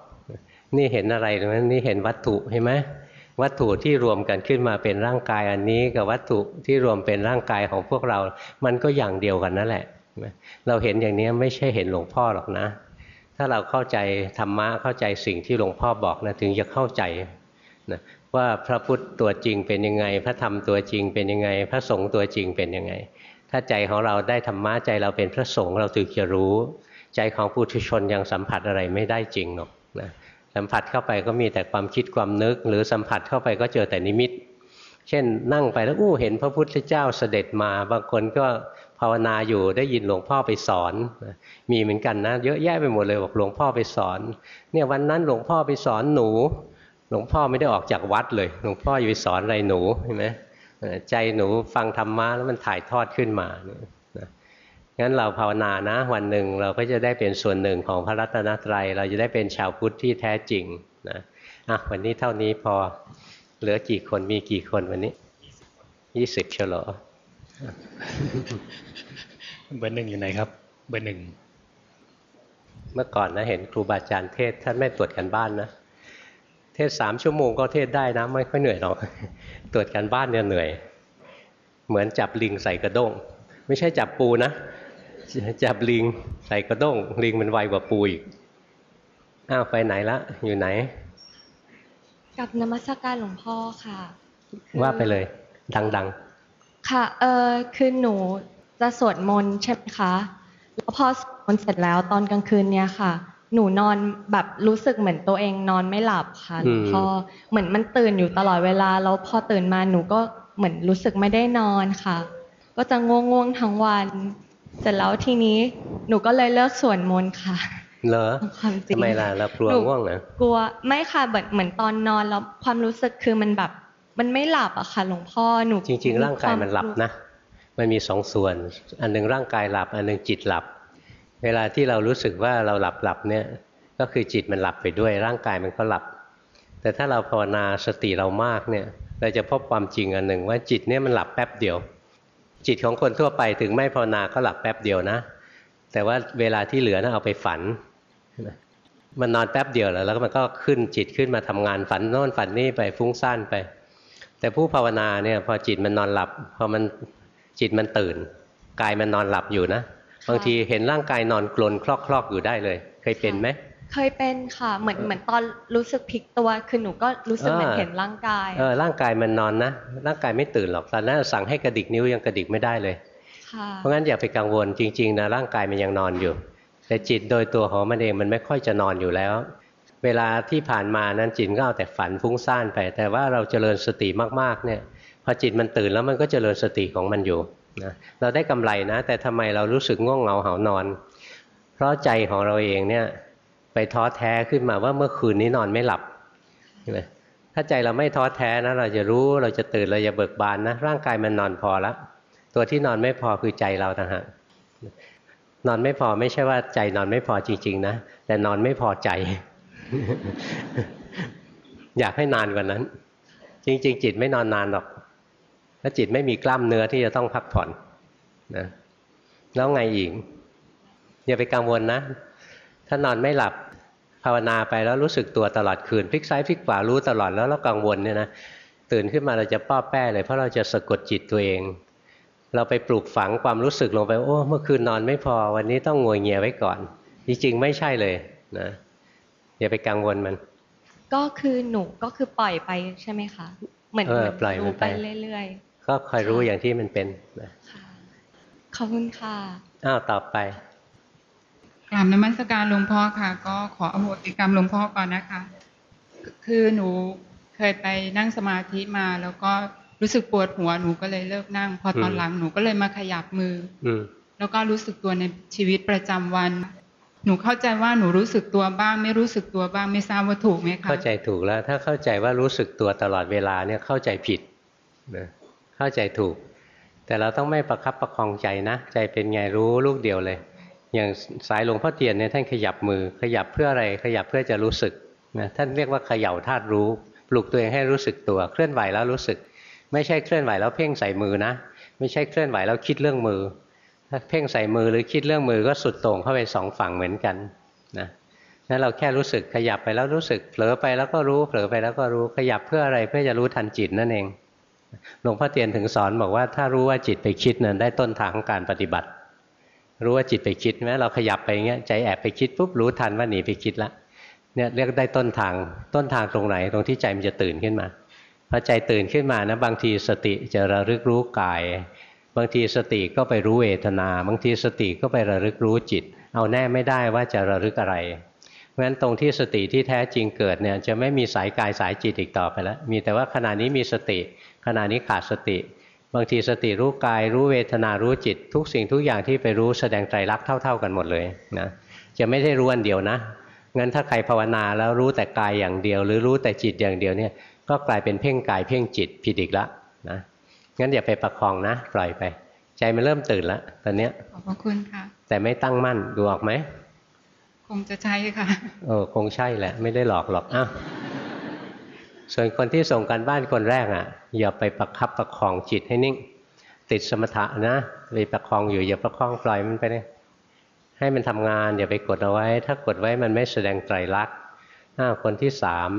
นี่เห็นอะไรหรือนี่เห็นวัตถุเห็นไหมวัตถุที่รวมกันขึ้นมาเป็นร่างกายอันนี้กับวัตถุที่รวมเป็นร่างกายของพวกเรา มันก็อย่างเดียวกันนั่นแหละ เราเห็นอย่างนี้ไม่ใช่เห็นหลวงพ่อหรอกนะ ถ้าเราเข้าใจธรรมะเข้าใจสิ่งที่หลวงพ่อบอกนะถึงจะเข้าใจนะ ว่าพระพุทธตัวจริงเป็นยังไง พระธรรมตัวจริงเป็นยังไง พระสงฆ์ตัวจริงเป็นยังไง ถ้าใจของเราได้ธรรมะใจเราเป็นพระสงฆ์เราถึงจะรู้ ใจของปุถุชนยังสัมผัสอะไรไม่ได้จริงหรอกนะสัมผัสเข้าไปก็มีแต่ความคิดความนึก หรือสัมผัสเข้าไปก็เจอแต่นิมิต เช่นนั่งไปแล้วอู้เห็นพระพุทธเจ้าเสด็จมา บางคนก็ภาวนาอยู่ได้ยินหลวงพ่อไปสอน มีเหมือนกันนะ เยอะแยะไปหมดเลยบอกหลวงพ่อไปสอน เนี่ยวันนั้นหลวงพ่อไปสอนหนู หลวงพ่อไม่ได้ออกจากวัดเลย หลวงพ่ออยู่ไปสอนอะไรหนูเห็นไหมใจหนูฟังธรรมะแล้วมันถ่ายทอดขึ้นมานะงั้นเราภาวนานะ วันหนึ่งเราก็จะได้เป็นส่วนหนึ่งของพระรัตนตรัย เราจะได้เป็นชาวพุทธที่แท้จริงนะอะวันนี้เท่านี้พอเหลือกี่คนมีกี่คนวันนี้ยี่สิบเฉลอเบอร์หนึ่งอยู่ไหนครับ เบอร์หนึ่ง เมื่อก่อนนะเห็นครูบาอาจารย์เทศท่านไม่ตรวจกันบ้านนะเท ศสามชั่วโมงก็เทศได้นะ ไม่ค่อยเหนื่อยหรอกตรวจกันบ้านเนี่ยเหนื่อย เหมือนจับลิงใส่กระด้ง ไม่ใช่จับปูนะ จับลิงใส่กระด้ง ลิงมันไวกว่าปูอีกอ้าวไปไหนละ อยู่ไหน กับนมัสการหลวงพ่อค่ะ ว่าไปเลย ดังค่ะ เออคือหนูจะสวดมนต์ใช่ไหมคะ แล้วพอสวดมนต์เสร็จแล้วตอนกลางคืนเนี่ยค่ะ หนูนอนแบบรู้สึกเหมือนตัวเองนอนไม่หลับค่ะหลวงพ่อเหมือนมันตื่นอยู่ตลอดเวลาแล้วพอตื่นมาหนูก็เหมือนรู้สึกไม่ได้นอนค่ะ ก็จะง่วงง่วงๆทั้งวัน เสร็จแล้วทีนี้หนูก็เลยเลิกสวดมนต์ค่ะๆเหรอความจริงทำไมล่ะเรากลัวหนูง่วงเหรอกลัวไม่ค่ะเหมือนเหมือนตอนนอนแล้วความรู้สึกคือมันแบบ มันไม่หลับอะค่ะหลวงพ่อหนูจริง ๆ ร่างกายมันหลับนะมันมีสองส่วน อันหนึ่งร่างกายหลับ อันหนึ่งจิตหลับ เวลาที่เรารู้สึกว่าเราหลับหลับเนี่ยก็คือจิตมันหลับไปด้วยร่างกายมันก็หลับ แต่ถ้าเราภาวนาสติเรามากเนี่ยเราจะพบความจริงอันหนึ่งว่าจิตเนี่ยมันหลับแป๊บเดียว จิตของคนทั่วไปถึงไม่ภาวนาก็หลับแป๊บเดียวนะ แต่ว่าเวลาที่เหลือนะเอาไปฝันมันนอนแป๊บเดียวแล้วแล้วมันก็ขึ้นจิตขึ้นมาทำงานฝันโน่นฝันนี่ไปฟุ้งซ่านไป แต่ผู้ภาวนาเนี่ยพอจิตมันนอนหลับพอมันจิตมันตื่นกายมันนอนหลับอยู่นะ บางทีเห็นร่างกายนอนกลนคลอกๆอยู่ได้เลย เคยเป็นไหมเคยเป็นค่ะเหมือนเหมือนตอนรู้สึกพลิกตัวคือหนูก็รู้สึกเออเหมือนเห็นร่างกายเออร่างกายมันนอนนะร่างกายไม่ตื่นหรอกตอนนั้นสั่งให้กระดิกนิ้วยังกระดิกไม่ได้เลยค่ะเพราะงั้นอย่าไปกังวลจริงๆนะร่างกายมันยังนอนอยู่ แต่จิตโดยตัวของมันเองมันไม่ค่อยจะนอนอยู่แล้ว เวลาที่ผ่านมานั้นจิตก็เอาแต่ฝันฟุ้งซ่านไป แต่ว่าเราเจริญสติมากๆเนี่ยพอจิตมันตื่นแล้วมันก็เจริญสติของมันอยู่ นะเราได้กำไรนะ แต่ทำไมเรารู้สึกง่วงเหงาเหานอน เพราะใจของเราเองเนี่ยไปท้อแท้ขึ้นมาว่าเมื่อคืนนี้นอนไม่หลับใช่ไหมถ้าใจเราไม่ท้อแท้นะ เราจะรู้เราจะตื่นเราจะเบิกบานนะ ร่างกายมันนอนพอแล้วตัวที่นอนไม่พอคือใจเราต่างหากนอนไม่พอไม่ใช่ว่าใจนอนไม่พอจริง ๆ นะ แต่นอนไม่พอใจ อยากให้นานกว่านั้น จริง ๆ จิตไม่นอนนานหรอก ถ้าจิตไม่มีกล้ามเนื้อที่จะต้องพักผ่อนนะแล้วไงอีกอย่าไปกังวลนะ ถ้านอนไม่หลับภาวนาไปแล้วรู้สึกตัวตลอดคืนพลิกซ้ายพลิกขวารู้ตลอดแล้วเรากังวลเนี่ยนะตื่นขึ้นมาเราจะป้อแป้เลยเพราะเราจะสะกดจิตตัวเอง เราไปปลูกฝังความรู้สึกลงไปโอ้เมื่อคืนนอนไม่พอวันนี้ต้องงวยเงียไว้ก่อน จริงๆไม่ใช่เลยนะอย่าไปกังวลมัน ก็คือหนูก็คือปล่อยไปใช่ไหมคะ เหมือนเออเหมือนปล่อยมันรู้ไปไปเรื่อย ก็คอยรู้อย่างที่มันเป็นนะๆค่ะขอบคุณค่ะอ้าวต่อไปกราบนมัสการหลวงพ่อค่ะ ก็ขออโหสิกรรมหลวงพ่อก่อนนะคะ คือหนูเคยไปนั่งสมาธิมา แล้วก็รู้สึกปวดหัวหนูก็เลยเลิกนั่ง พอตอนอืมหลังหนูก็เลยมาขยับมือ อืมแล้วก็รู้สึกตัวในชีวิตประจำวัน หนูเข้าใจว่าหนูรู้สึกตัวบ้าง ไม่รู้สึกตัวบ้างไม่ทราบว่าถูกไหมคะเข้าใจถูกแล้ว ถ้าเข้าใจว่ารู้สึกตัวตลอดเวลาเนี่ยเข้าใจผิดนะ เข้าใจถูก แต่เราต้องไม่ประคับประคองใจนะ ใจเป็นไงรู้ลูกเดียวเลย อย่างสายหลวงพ่อเทียนเนี่ยท่านขยับมือ ขยับเพื่ออะไร ขยับเพื่อจะรู้สึกนะท่านเรียกว่าเขย่าธาตุรู้ ปลุกตัวเองให้รู้สึกตัว เคลื่อนไหวแล้วรู้สึก ไม่ใช่เคลื่อนไหวแล้วเพ่งใส่มือนะ ไม่ใช่เคลื่อนไหวแล้วคิดเรื่องมือ ถ้าเพ่งใส่มือหรือคิดเรื่องมือก็สุดโต่งเข้าไปสองฝั่งเหมือนกันนะนั้นเราแค่รู้สึกขยับไปแล้วรู้สึก เผลอไปแล้วก็รู้ เผลอไปแล้วก็รู้ ขยับเพื่ออะไรเพื่อจะรู้ทันจิตนั่นเอง หลวงพ่อเตียนถึงสอนบอกว่าถ้ารู้ว่าจิตไปคิดนั้นได้ต้นทางของการปฏิบัติ รู้ว่าจิตไปคิดแม้เราขยับไปอย่างเงี้ยใจแอบไปคิดปุ๊บรู้ทันว่าหนีไปคิดละเนี่ยเรียกได้ต้นทางต้นทางตรงไหน ตรงที่ใจมันจะตื่นขึ้นมาพอใจตื่นขึ้นมานะบางทีสติจะระลึกรู้กาย บางทีสติก็ไปรู้เวทนา บางทีสติก็ไประลึกรู้จิต เอาแน่ไม่ได้ว่าจะระลึกอะไรเพราะฉะนั้นตรงที่สติที่แท้จริงเกิดเนี่ยจะไม่มีสายกายสายจิตอีกต่อไปแล้วมีแต่ว่าขณะนี้มีสติ ขณะนี้ขาดสติ บางทีสติรู้กายรู้เวทนารู้จิต ทุกสิ่งทุกอย่างที่ไปรู้แสดงไตรลักษณ์เท่า ๆกันหมดเลยนะจะไม่ได้รู้อันเดียวนะงั้นถ้าใครภาวนาแล้วรู้แต่กายอย่างเดียว หรือรู้แต่จิตอย่างเดียวเนี่ยก็กลายเป็นเพ่งกายเพ่งจิตผิดอีกละนะงั้นอย่าไปประคองนะปล่อยไป ใจมันเริ่มตื่นแล้วตอนเนี้ยขอบพระคุณค่ะ แต่ไม่ตั้งมั่นดูออกไหมคงจะใช่ค่ะเออคงใช่แหละ ไม่ได้หลอกหรอกอ้าว ส่วนคนที่ส่งการบ้านคนแรกอะ อย่าไปประคับประคองจิตให้นิ่ง ติดสมถะนะไปประคองอยู่อย่าประคองปล่อยมันไปเลยให้มันทำงานอย่าไปกดเอาไว้ ถ้ากดไว้มันไม่แสดงไตรลักษณ์อ้าวคนที่สาม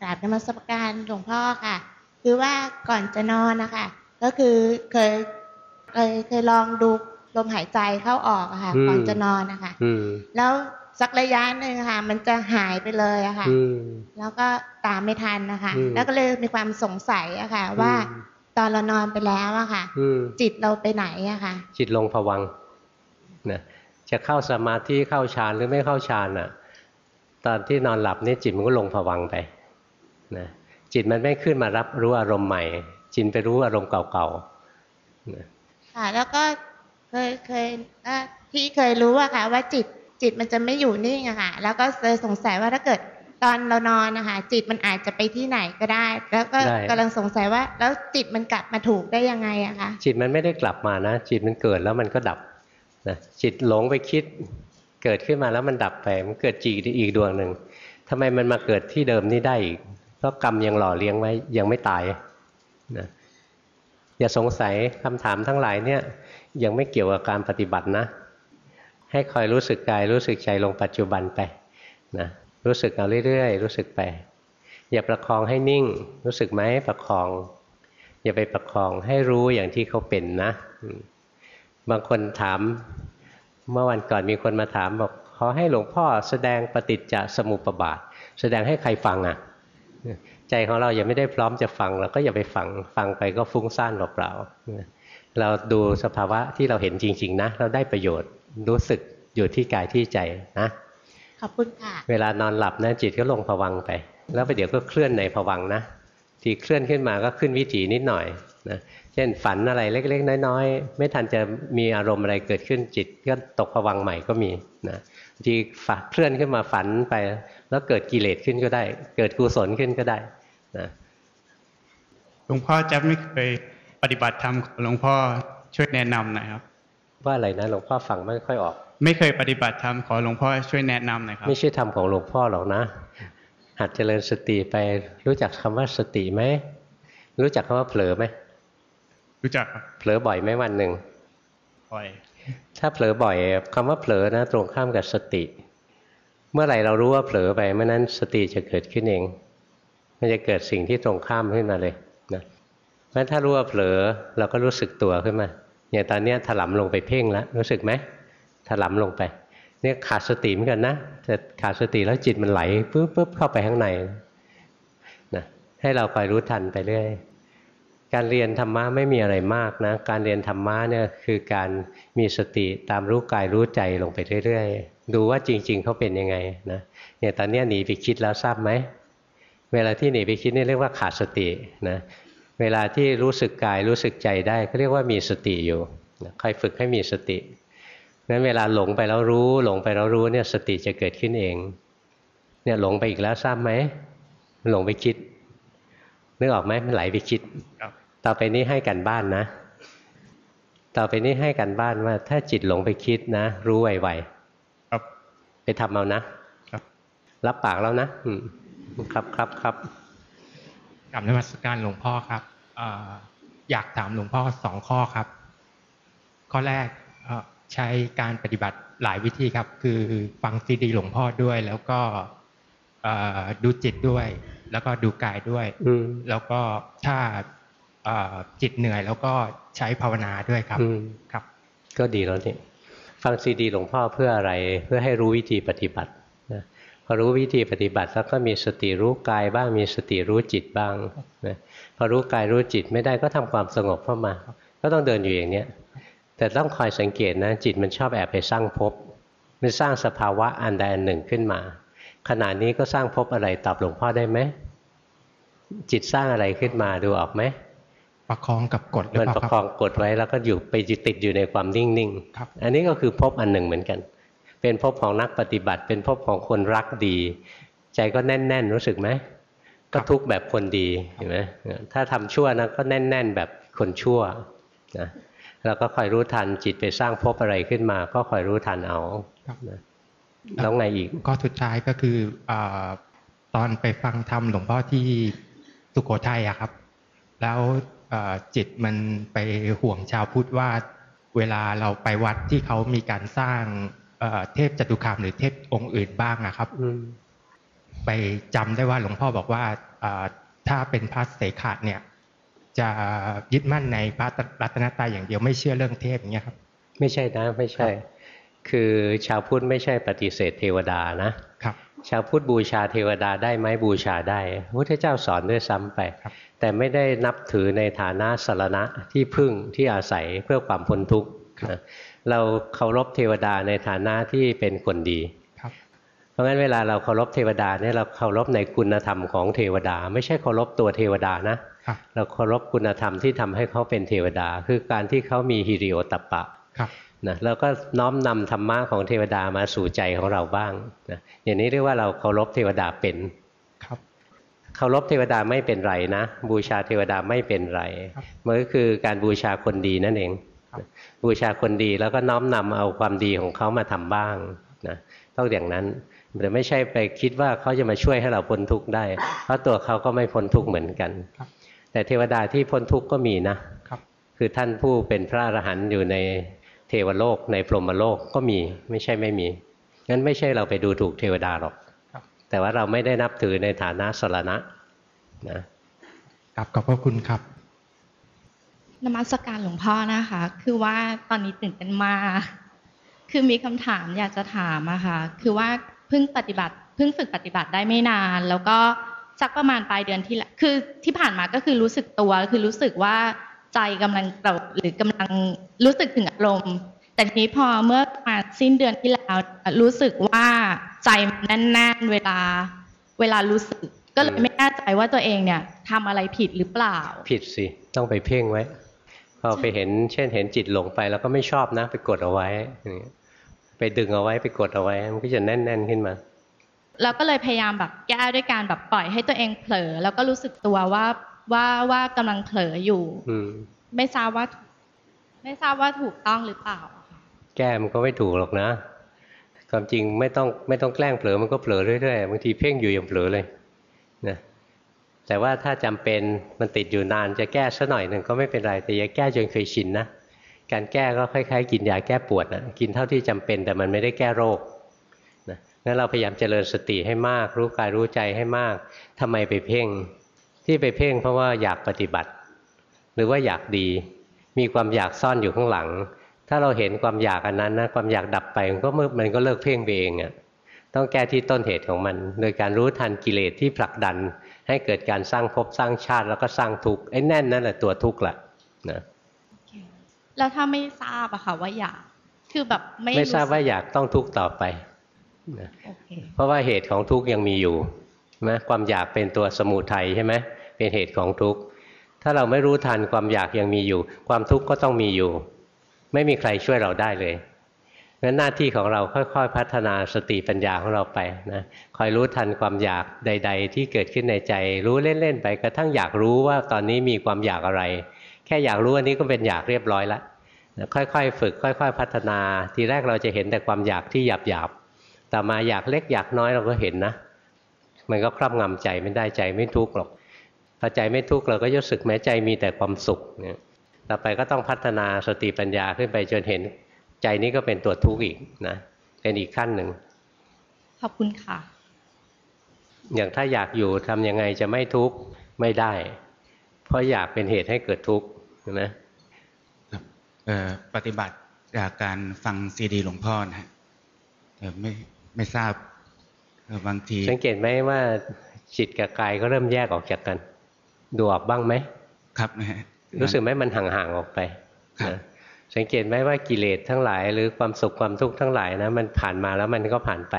กราบนมัสการหลวงพ่อค่ะ คือว่าก่อนจะนอนนะคะก็คือเคยเคยเคยลองดูลมหายใจเข้าออกอะค่ะ ก่อนจะนอนนะคะอืมแล้ว สักระยะหนึ่งค่ะ มันจะหายไปเลยอะค่ะอืมแล้วก็ตามไม่ทันนะคะอืมแล้วก็เลยมีความสงสัยอะค่ะ ว่าอืมตอนเรานอนไปแล้วอะค่ะอืมจิตเราไปไหนอะค่ะ จิตลงผวังค์นะจะเข้าสมาธิเข้าฌานหรือไม่เข้าฌานอะตอนที่นอนหลับนี่จิตมันก็ลงผวังค์ไปนะจิตมันไม่ขึ้นมารับรู้อารมณ์ใหม่ จิตไปรู้อารมณ์เก่าๆนะค่ะแล้วก็เคยเคยเอ่อที่เคยรู้อะค่ะ ว่าจิต จิตมันจะไม่อยู่นิ่งอะค่ะ แล้วก็เลยสงสัยว่าถ้าเกิดตอนเรานอนนะคะจิตมันอาจจะไปที่ไหนก็ได้ แล้วก็กำลังสงสัยว่า แล้วจิตมันกลับมาถูกได้ยังไงอะคะจิตมันไม่ได้กลับมานะ จิตมันเกิดแล้วมันก็ดับนะจิตหลงไปคิดเกิดขึ้นมาแล้วมันดับไปมันเกิดจิตอีกดวงหนึ่งทำไมมันมาเกิดที่เดิมนี่ได้อีกเพราะกรรมยังหล่อเลี้ยงไว้ยังไม่ตายนะอย่าสงสัยคำถามทั้งหลายเนี่ยยังไม่เกี่ยวกับการปฏิบัตินะ ให้คอยรู้สึกกายรู้สึกใจลงปัจจุบันไปนะรู้สึกเอาเรื่อยๆ รู้สึกไป อย่าประคองให้นิ่ง รู้สึกไหมประคอง อย่าไปประคองให้รู้อย่างที่เขาเป็นนะ บางคนถาม เมื่อวันก่อนมีคนมาถามบอกขอให้หลวงพ่อแสดงปฏิจจสมุปบาท แสดงให้ใครฟังอะ ใจของเรายังไม่ได้พร้อมจะฟังเราก็อย่าไปฟังฟังไปก็ฟุ้งซ่านเปล่าๆเราดูสภาวะที่เราเห็นจริง ๆ นะ เราได้ประโยชน์ รู้สึกอยู่ที่กายที่ใจนะขอบคุณค่ะ เวลานอนหลับนะจิตก็ลงผวังค์ไป แล้วไปเดี๋ยวก็เคลื่อนในผวังค์นะทีเคลื่อนขึ้นมาก็ขึ้นวิถีนิดหน่อยนะเช่นฝันอะไรเล็ก ๆ น้อยๆ ไม่ทันจะมีอารมณ์อะไรเกิดขึ้นจิตก็ตกผวังค์ใหม่ก็มีนะทีฝันเคลื่อนขึ้นมาฝันไป แล้วเกิดกิเลสขึ้นก็ได้ เกิดกุศลขึ้นก็ได้นะหลวงพ่อจะไม่เคยปฏิบัติธรรมหลวงพ่อช่วยแนะนำหน่อยครับ ว่าอะไรนะหลวงพ่อฟังไม่ค่อยออก ไม่เคยปฏิบัติธรรมขอหลวงพ่อช่วยแนะนำหน่อยครับ ไม่ใช่ธรรมของหลวงพ่อหรอกนะ หัดเจริญสติไปรู้จักคำว่าสติไหมรู้จักคำว่าเผลอไหมรู้จักครับเผลอบ่อยไหมวันหนึ่งปล่อยถ้าเผลอบ่อยคำว่าเผลอนะ ตรงข้ามกับสติ เมื่อไหร่เรารู้ว่าเผลอไปเมื่อนั้นสติจะเกิดขึ้นเอง มันจะเกิดสิ่งที่ตรงข้ามขึ้นมาเลยนะเพราะฉะนั้นถ้ารู้ว่าเผลอเราก็รู้สึกตัวขึ้นมา อย่างตอนนี้ถลำลงไปเพ่งแล้วรู้สึกไหมถลำลงไป เนี่ยขาดสติเหมือนกันนะแต่ขาดสติแล้วจิตมันไหลปุ๊บปุ๊บเข้าไปข้างในนะให้เราคอยรู้ทันไปเรื่อยการเรียนธรรมะไม่มีอะไรมากนะ การเรียนธรรมะเนี่ยคือการมีสติตามรู้กายรู้ใจลงไปเรื่อยๆ ดูว่าจริง ๆเขาเป็นยังไงนะเนี่ยตอนนี้หนีไปคิดแล้วทราบไหมเวลาที่หนีไปคิดนี่เรียกว่าขาดสตินะ เวลาที่รู้สึกกายรู้สึกใจได้ก็เรียกว่ามีสติอยู่นะคอยฝึกให้มีสติงั้นเวลาหลงไปแล้วรู้ หลงไปแล้วรู้เนี่ยสติจะเกิดขึ้นเอง เนี่ยหลงไปอีกแล้วทราบไหมหลงไปคิด นึกออกไหมมันไหลไปคิดครับต่อไปนี้ให้กันบ้านนะ ต่อไปนี้ให้กันบ้านว่า ถ้าจิตหลงไปคิดนะ รู้ไวครับๆไปทำเอานะครับรับปากแล้วนะ อืมครับครับครับ กลับนมัสการหลวงพ่อครับเอออยากถามหลวงพ่อสองข้อครับ ข้อแรกเอ่อใช้การปฏิบัติหลายวิธีครับ คือฟังซีดีหลวงพ่อด้วย แล้วก็เอ่อดูจิตด้วย แล้วก็ดูกายด้วยอืมแล้วก็ถ้าเอ่อจิตเหนื่อย แล้วก็ใช้ภาวนาด้วยครับอืมครับ ก็ดีแล้วนี่ฟังซีดีหลวงพ่อเพื่ออะไรเพื่อให้รู้วิธีปฏิบัตินะ พอรู้วิธีปฏิบัติแล้วก็มีสติรู้กายบ้างมีสติรู้จิตบ้างนะพอรู้กายรู้จิตไม่ได้ก็ทำความสงบเข้ามา ก็ต้องเดินอยู่อย่างเนี้ยแต่ต้องคอยสังเกตนะจิตมันชอบแอบไปสร้างภพมันสร้างสภาวะอันใดอันหนึ่งขึ้นมา ขณะนี้ก็สร้างภพอะไรตอบหลวงพ่อได้ไหมจิตสร้างอะไรขึ้นมาดูออกไหมประคองกับกฎหรือมันเปล่าประคคอรับงกดไว้แล้วก็อยู่ไปติดอยู่ในความนิ่งครับๆอันนี้ก็คือภพอันหนึ่งเหมือนกัน เป็นภพของนักปฏิบัติ เป็นภพของคนรักดี ใจก็แน่น ๆ รู้สึกไหมก็ทุกข์แบบคนดีเห็นไหมถ้าทำชั่วนะก็แน่น ๆ แบบคนชั่วนะแล้วก็คอยรู้ทันจิตไปสร้างภพอะไรขึ้นมา ก็คอยรู้ทันเอาครับนะแล้วไงอีกก็สุดท้ายก็คืออาตอนไปฟังธรรมหลวงพ่อที่สุโขทัยอะครับ แล้วอ่าจิตมันไปห่วงชาวพุทธว่า เวลาเราไปวัดที่เขามีการสร้าง เอ่อเทพจตุคามหรือเทพองค์อื่นบ้างอะครับอืมไปจำได้ว่าหลวงพ่อบอกว่าอ่าถ้าเป็นพระเสขะเนี่ย จะยึดมั่นในพระรัตนตรัยอย่างเดียวไม่เชื่อเรื่องเทพอย่างเงี้ยครับ ไม่ใช่นะไม่ใช่ คือชาวพุทธไม่ใช่ปฏิเสธเทวดานะครับ ชาวพุทธบูชาเทวดาได้ไหมบูชาได้พระพุทธเจ้าสอนด้วยซ้ำไปครับแต่ไม่ได้นับถือในฐานะสารณะที่พึ่งที่อาศัยเพื่อความพ้นทุกข์นะ เราเคารพเทวดาในฐานะที่เป็นคนดีครับเพราะงั้นเวลาเราเคารพเทวดาเนี่ยเราเคารพในคุณธรรมของเทวดา ไม่ใช่เคารพตัวเทวดานะครับเราเคารพคุณธรรมที่ทำให้เขาเป็นเทวดา คือการที่เขามีฮิริโอตปปะครับนะแล้วก็น้อมนำธรรมะของเทวดามาสู่ใจของเราบ้างนะอย่างนี้เรียกว่าเราเคารพเทวดาเป็นครับเคารพเทวดาไม่เป็นไรนะ บูชาเทวดาไม่เป็นไรครับมันก็คือการบูชาคนดีนั่นเองครั บบูชาคนดีแล้วก็น้อมนำเอาความดีของเขามาทำบ้างนะต้องอย่างนั้นแต่ไม่ใช่ไปคิดว่าเขาจะมาช่วยให้เราพ้นทุกข์ได้ เพราะตัวเขาก็ไม่พ้นทุกข์เหมือนกันครับแต่เทวดาที่พ้นทุกข์ก็มีนะครับคือท่านผู้เป็นพระอรหันต์อยู่ในเทวโลกในพรหมโลกก็มีไม่ใช่ไม่มีงั้นไม่ใช่เราไปดูถูกเทวดาหรอกครับแต่ว่าเราไม่ได้นับถือในฐานะสรณะนะครับขอบพระคุณครับ นมัสการหลวงพ่อนะคะ คือว่าตอนนี้ตื่นเต้นมาก คือมีคำถามอยากจะถามอะค่ะ คือว่าเพิ่งปฏิบัติ เพิ่งฝึกปฏิบัติได้ไม่นาน แล้วก็สักประมาณปลายเดือนที่ล้วคือที่ผ่านมาก็คือรู้สึกตัว คือรู้สึกว่าใจกำลังตกหรือกำลังรู้สึกถึงอารมณ์ แต่ทีนี้พอเมื่อมาสิ้นเดือนที่แล้วรู้สึกว่าใจแน่นๆเวลาเวลารู้สึก ก็เลยไม่แน่ใจว่าตัวเองเนี่ยทำอะไรผิดหรือเปล่า ผิดสิ ต้องไปเพ่งไว้ พอไปเห็น เช่น เห็นจิตหลงไปแล้วก็ไม่ชอบนะ ไปกดเอาไว้อย่างเงี้ยไปดึงเอาไว้ไปกดเอาไว้ มันก็จะแน่น ๆขึ้นมาเราก็เลยพยายามแบบแก้ด้วยการแบบปล่อยให้ตัวเองเผลอ แล้วก็รู้สึกตัวว่าว่าว่ากำลังเผลออยู่ อืมไม่ทราบว่า ไม่ทราบว่าถูกต้องหรือเปล่าอะค่ะแก้มันก็ไม่ถูกหรอกนะความจริงไม่ต้องไม่ต้องแกล้งเผลอมันก็เผลอเรื่อยๆบางทีเพ่งอยู่ยังเผลอเลยนะ แต่ว่าถ้าจำเป็นมันติดอยู่นานจะแก้สัหน่อยหนึ่งก็ไม่เป็นไร แต่อย่าแก้จนเคยชินนะ การแก้ก็คล้ายๆ กินยาแก้ปวดนะกินเท่าที่จำเป็นแต่มันไม่ได้แก้โรคนะงั้นเราพยายามเจริญสติให้มาก รู้กายรู้ใจให้มากทำไมไปเพ่ง ที่ไปเพ่งเพราะว่าอยากปฏิบัติ หรือว่าอยากดี มีความอยากซ่อนอยู่ข้างหลัง ถ้าเราเห็นความอยากอันนั้นนะความอยากดับไปมันก็มืมันก็เลิกเพ่งไปเองอะ่ะต้องแก้ที่ต้นเหตุของมัน โดยการรู้ทันกิเลสที่ผลักดัน ให้เกิดการสร้างภพสร้างชาติแล้วก็สร้างทุกข์ไอ้แน่นนั่นแหละตัวทุกข์แหละนะแล้วถ้าไม่ทราบอะค่ะว่าอยากคือแบบไม่ไม่ทราบสึกว่าอยากต้องทุกข์ต่อไปนะโอเคเพราะว่าเหตุของทุกข์ยังมีอยู่ใช่ไหมความอยากเป็นตัวสมุทัยใช่ไหมเป็นเหตุของทุกข์ถ้าเราไม่รู้ทันความอยากยังมีอยู่ ความทุกข์ก็ต้องมีอยู่ ไม่มีใครช่วยเราได้เลย งั้นหน้าที่ของเราค่อยๆ พัฒนาสติปัญญาของเราไปนะคอยรู้ทันความอยากใด ๆ ที่เกิดขึ้นในใจ รู้เล่นๆไปกระทั่งอยากรู้ว่าตอนนี้มีความอยากอะไร แค่อยากรู้อันนี้ก็เป็นอยากเรียบร้อยล้วค่อยๆ ฝึก ค่อย ๆ พัฒนา ทีแรกเราจะเห็นแต่ความอยากที่หยาบๆแต่มาอยากเล็กอยากน้อยเราก็เห็นนะ มันก็ครอบงำใจไม่ได้ใจไม่ทุกข์หรอกพอใจไม่ทุกข์เราก็รู้สึกแม้ใจมีแต่ความสุขเนี่ยต่อไปก็ต้องพัฒนาสติปัญญาขึ้นไปจนเห็น ใจนี้ก็เป็นตัวทุกข์อีกนะเป็นอีกขั้นหนึ่งขอบคุณค่ะ อย่างถ้าอยากอยู่ทำยังไงจะไม่ทุกข์ไม่ได้ เพราะอยากเป็นเหตุให้เกิดทุกข์นะปฏิบัติจากการฟังซีดีหลวงพ่อนะฮะไม่ไม่ทราบบางที สังเกตไหมว่าจิตกับกายก็เริ่มแยกออกจากกัน ดูออกบ้างไหมครับนะฮะรู้สึกไหมมันห่างๆออกไปนะ สังเกตไหมว่ากิเลสทั้งหลาย หรือความสุขความทุกข์ทั้งหลายนะมันผ่านมาแล้วมันก็ผ่านไป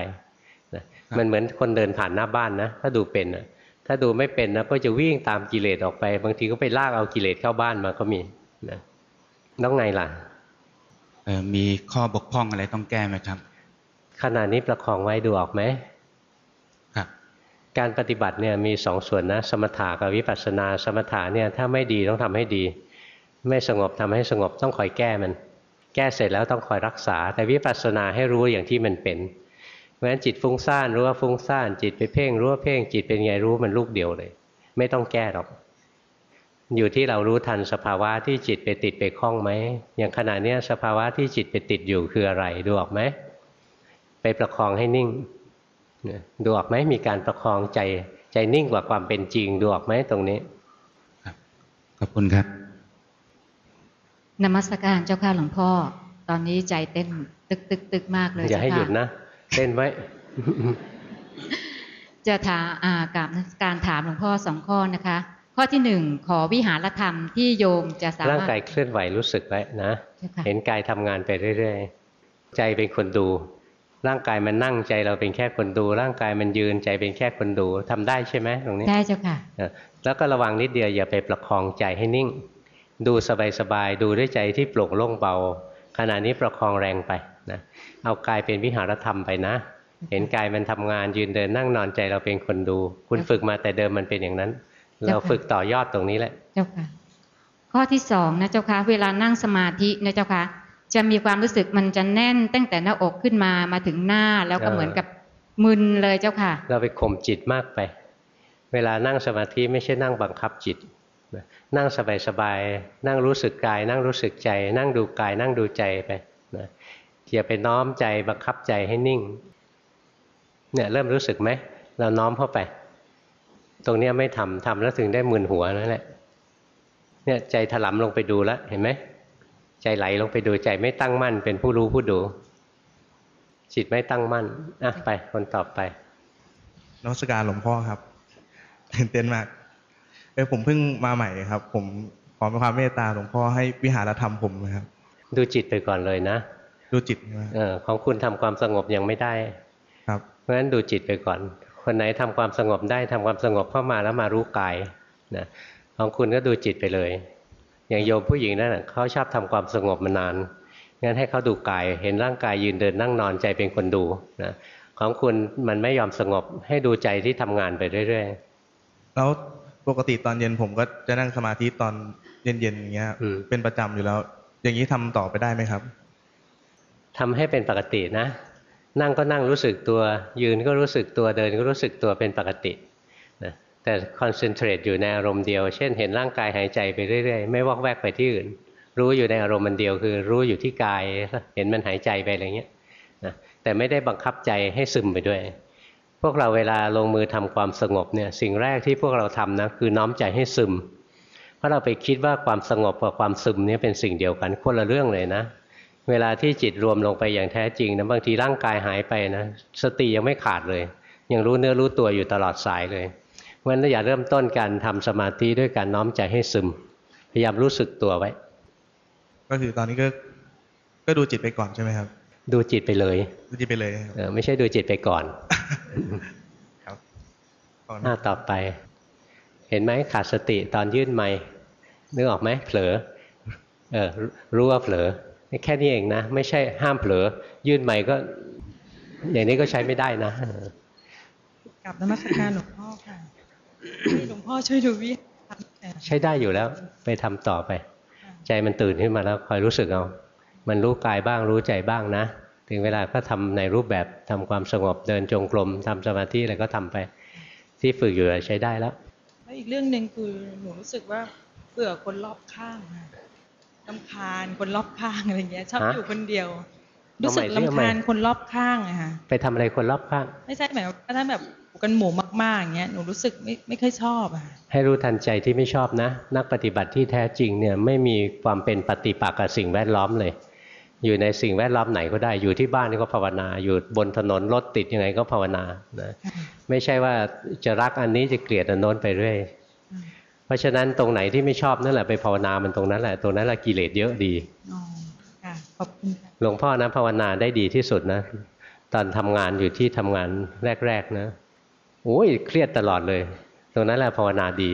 นะมันเหมือนคนเดินผ่านหน้าบ้านนะถ้าดูเป็นนะถ้าดูไม่เป็นนะก็จะวิ่งตามกิเลสออกไป บางทีก็ไปลากเอากิเลสเข้าบ้านมาก็มีนะต้องไงล่ะมีข้อบกพร่องอะไรต้องแก้ไหมครับ ขณะนี้ประคองไว้ดูออกไหมครับ การปฏิบัติเนี่ยมีสองส่วนนะ สมถะกับวิปัสสนา สมถะเนี่ยถ้าไม่ดีต้องทำให้ดี ไม่สงบทำให้สงบต้องคอยแก้มัน แก้เสร็จแล้วต้องคอยรักษา แต่วิปัสสนาให้รู้อย่างที่มันเป็นเพราะฉะนั้นจิตฟุ้งซ่านรู้ว่าฟุ้งซ่าน จิตไปเพ่งรู้ว่าเพ่งจิตเป็นไงรู้มันลูกเดียวเลย ไม่ต้องแก้หรอก อยู่ที่เรารู้ทันสภาวะที่จิตไปติดไปคล้องไหมอย่างขณะนี้สภาวะที่จิตไปติดอยู่คืออะไรดูออกไหมไปประคองให้นิ่งดูออกไหมมีการประคองใจใจนิ่งกว่าความเป็นจริงดูออกไหมตรงนี้ขอบคุณครับ นมัสการเจ้าค่ะหลวงพ่อ ตอนนี้ใจเต้นตึกตึกตึกมากเลยอย่าให้หยุดนะ เต้นไว้ จะถามอ่ากับการถามหลวงพ่อสองข้อนะคะ ข้อที่หนึ่งขอวิหารธรรมที่โยมจะสามารถร่างกายเคลื่อนไหวรู้สึกไว้นะ เห็นกายทำงานไปเรื่อยๆ ใจเป็นคนดู ร่างกายมันนั่งใจเราเป็นแค่คนดู ร่างกายมันยืนใจเป็นแค่คนดูทำได้ใช่ไหมตรงนี้ได้เจ้าค่ะแล้วก็ระวังนิดเดียวอย่าไปประคองใจให้นิ่ง ดูสบายๆดูด้วยใจที่โปร่งโล่งเบา ขณะนี้ประคองแรงไปนะเอากายเป็นวิหารธรรมไปนะ เห็นกายมันทำงานยืนเดินนั่งนอนใจเราเป็นคนดู คุณฝึกมาแต่เดิมมันเป็นอย่างนั้น เราฝึกต่อยอดตรงนี้แหละ เจ้าค่ะ ข้อที่สองนะเจ้าค่ะเวลานั่งสมาธินะเจ้าค่ะจะมีความรู้สึกมันจะแน่นตั้งแต่หน้าอกขึ้นมามาถึงหน้าแล้วก็เหมือนกับมึนเลยเจ้าค่ะ เราไปข่มจิตมากไป เวลานั่งสมาธิไม่ใช่นั่งบังคับจิต นั่งสบายๆนั่งรู้สึกกาย นั่งรู้สึกใจ นั่งดูกาย นั่งดูใจไปนะอย่าไปน้อมใจบังคับใจให้นิ่งเนี่ยเริ่มรู้สึกไหมเราน้อมเข้าไป ตรงนี้ไม่ทำทำแล้วถึงได้มึนหัวนั่นแหละเนี่ยใจถลำลงไปดูแล้วเห็นไหมใจไหลลงไปดูใจไม่ตั้งมั่น เป็นผู้รู้ผู้ดู จิตไม่ตั้งมั่นอะไปคนต่อไปนักสการหลวงพ่อครับตื่นเต้นมาก เออผมเพิ่งมาใหม่ครับ ผมขอความเมตตาหลวงพ่อให้วิหารธรรมผมนะครับ ดูจิตไปก่อนเลยนะ ดูจิตเออของคุณทำความสงบยังไม่ได้ ครับเพราะฉะนั้นดูจิตไปก่อน คนไหนทำความสงบได้ทำความสงบเข้ามาแล้วมารู้กายนะของคุณก็ดูจิตไปเลย อย่างโยมผู้หญิงนั่นเขาชอบทำความสงบมานานงั้นให้เขาดูกาย เห็นร่างกายยืนเดินนั่งนอนใจเป็นคนดูนะของคุณมันไม่ยอมสงบให้ดูใจที่ทำงานไปเรื่อยๆ แล้ว ปกติตอนเย็นผมก็จะนั่งสมาธิตอนเย็นๆอย่างเงี้ยเป็นประจำอยู่แล้ว อย่างนี้ทำต่อไปได้ไหมครับทำให้เป็นปกตินะ นั่งก็นั่งรู้สึกตัว ยืนก็รู้สึกตัวเดินก็รู้สึกตัวเป็นปกตินะแต่คอนเซนเทรตอยู่ในอารมณ์เดียว เช่น เห็นร่างกายหายใจไปเรื่อยๆ ไม่วอกแวกไปที่อื่น รู้อยู่ในอารมณ์มันเดียวคือ รู้อยู่ที่กาย เห็นมันหายใจไปอะไรเงี้ยนะแต่ไม่ได้บังคับใจให้ซึมไปด้วย พวกเราเวลาลงมือทำความสงบเนี่ยสิ่งแรกที่พวกเราทำนะคือน้อมใจให้ซึม เพราะเราไปคิดว่าความสงบกับความซึมนี่เป็นสิ่งเดียวกันคนละเรื่องเลยนะ เวลาที่จิตรวมลงไปอย่างแท้จริงนะบางทีร่างกายหายไปนะสติยังไม่ขาดเลย ยังรู้เนื้อรู้ตัวอยู่ตลอดสายเลยเพราะฉะนั้นอย่าเริ่มต้นการทำสมาธิด้วยการน้อมใจให้ซึม พยายามรู้สึกตัวไว้ ก็คือตอนนี้ก็ก็ดูจิตไปก่อนใช่ไหมครับ ดูจิตไปเลย ดูจิตไปเลยเออไม่ใช่ดูจิตไปก่อน ครับหน้าต่อไป เห็นไหมขาดสติตอนยื่นไม้นึกออกไหมเผลอเออรู้ว่าเผลอแค่นี้เองนะ ไม่ใช่ห้ามเผลอ ยื่นใหม่ก็ อย่างนี้ก็ใช้ไม่ได้นะกับนมัสการหลวงพ่อค่ะให้หลวงพ่อช่วยดูวิธีทำใช้ได้อยู่แล้ว ไปทำต่อไป ใจมันตื่นขึ้นมาแล้วคอยรู้สึกเอา มันรู้กายบ้างรู้ใจบ้างนะ ถึงเวลาก็ทำในรูปแบบทำความสงบเดินจงกรมทำสมาธิอะไรก็ทำไป ที่ฝึกอยู่ใช้ได้แล้วแล้วอีกเรื่องหนึ่งคือหนูรู้สึกว่าเบื่อคนรอบข้างค่ะลำคาญคนรอบข้างอะไรเงี้ยชอบฮะอยู่คนเดียวทำไมรู้สึกสิทำไมลำคาญคนรอบข้างอะค่ะไปทำอะไรคนรอบข้าง ไม่ใช่หมายว่าถ้าแบบอยู่กันหมู่มากๆอย่างเงี้ยหนูรู้สึกไม่ไม่ค่อยชอบอะค่ะให้รู้ทันใจที่ไม่ชอบนะ นักปฏิบัติที่แท้จริงเนี่ยไม่มีความเป็นปฏิปักษ์กับสิ่งแวดล้อมเลย อยู่ในสิ่งแวดล้อมไหนก็ได้อยู่ที่บ้านก็ภาวนา อยู่บนถนนรถติดยังไงก็ภาวนานะไม่ใช่ว่าจะรักอันนี้จะเกลียดอันโน้นไปเรื่อยเพราะฉะนั้นตรงไหนที่ไม่ชอบนั่นแหละไปภาวนามันตรงนั้นแหละตรงนั้นแหละกิเลสเยอะดีอ๋อค่ะขอบคุณค่ะหลวงพ่อนะภาวนาได้ดีที่สุดนะ ตอนทำงานอยู่ที่ทำงานแรก ๆ นะโอ้ยเครียดตลอดเลย ตรงนั้นแหละภาวนาดี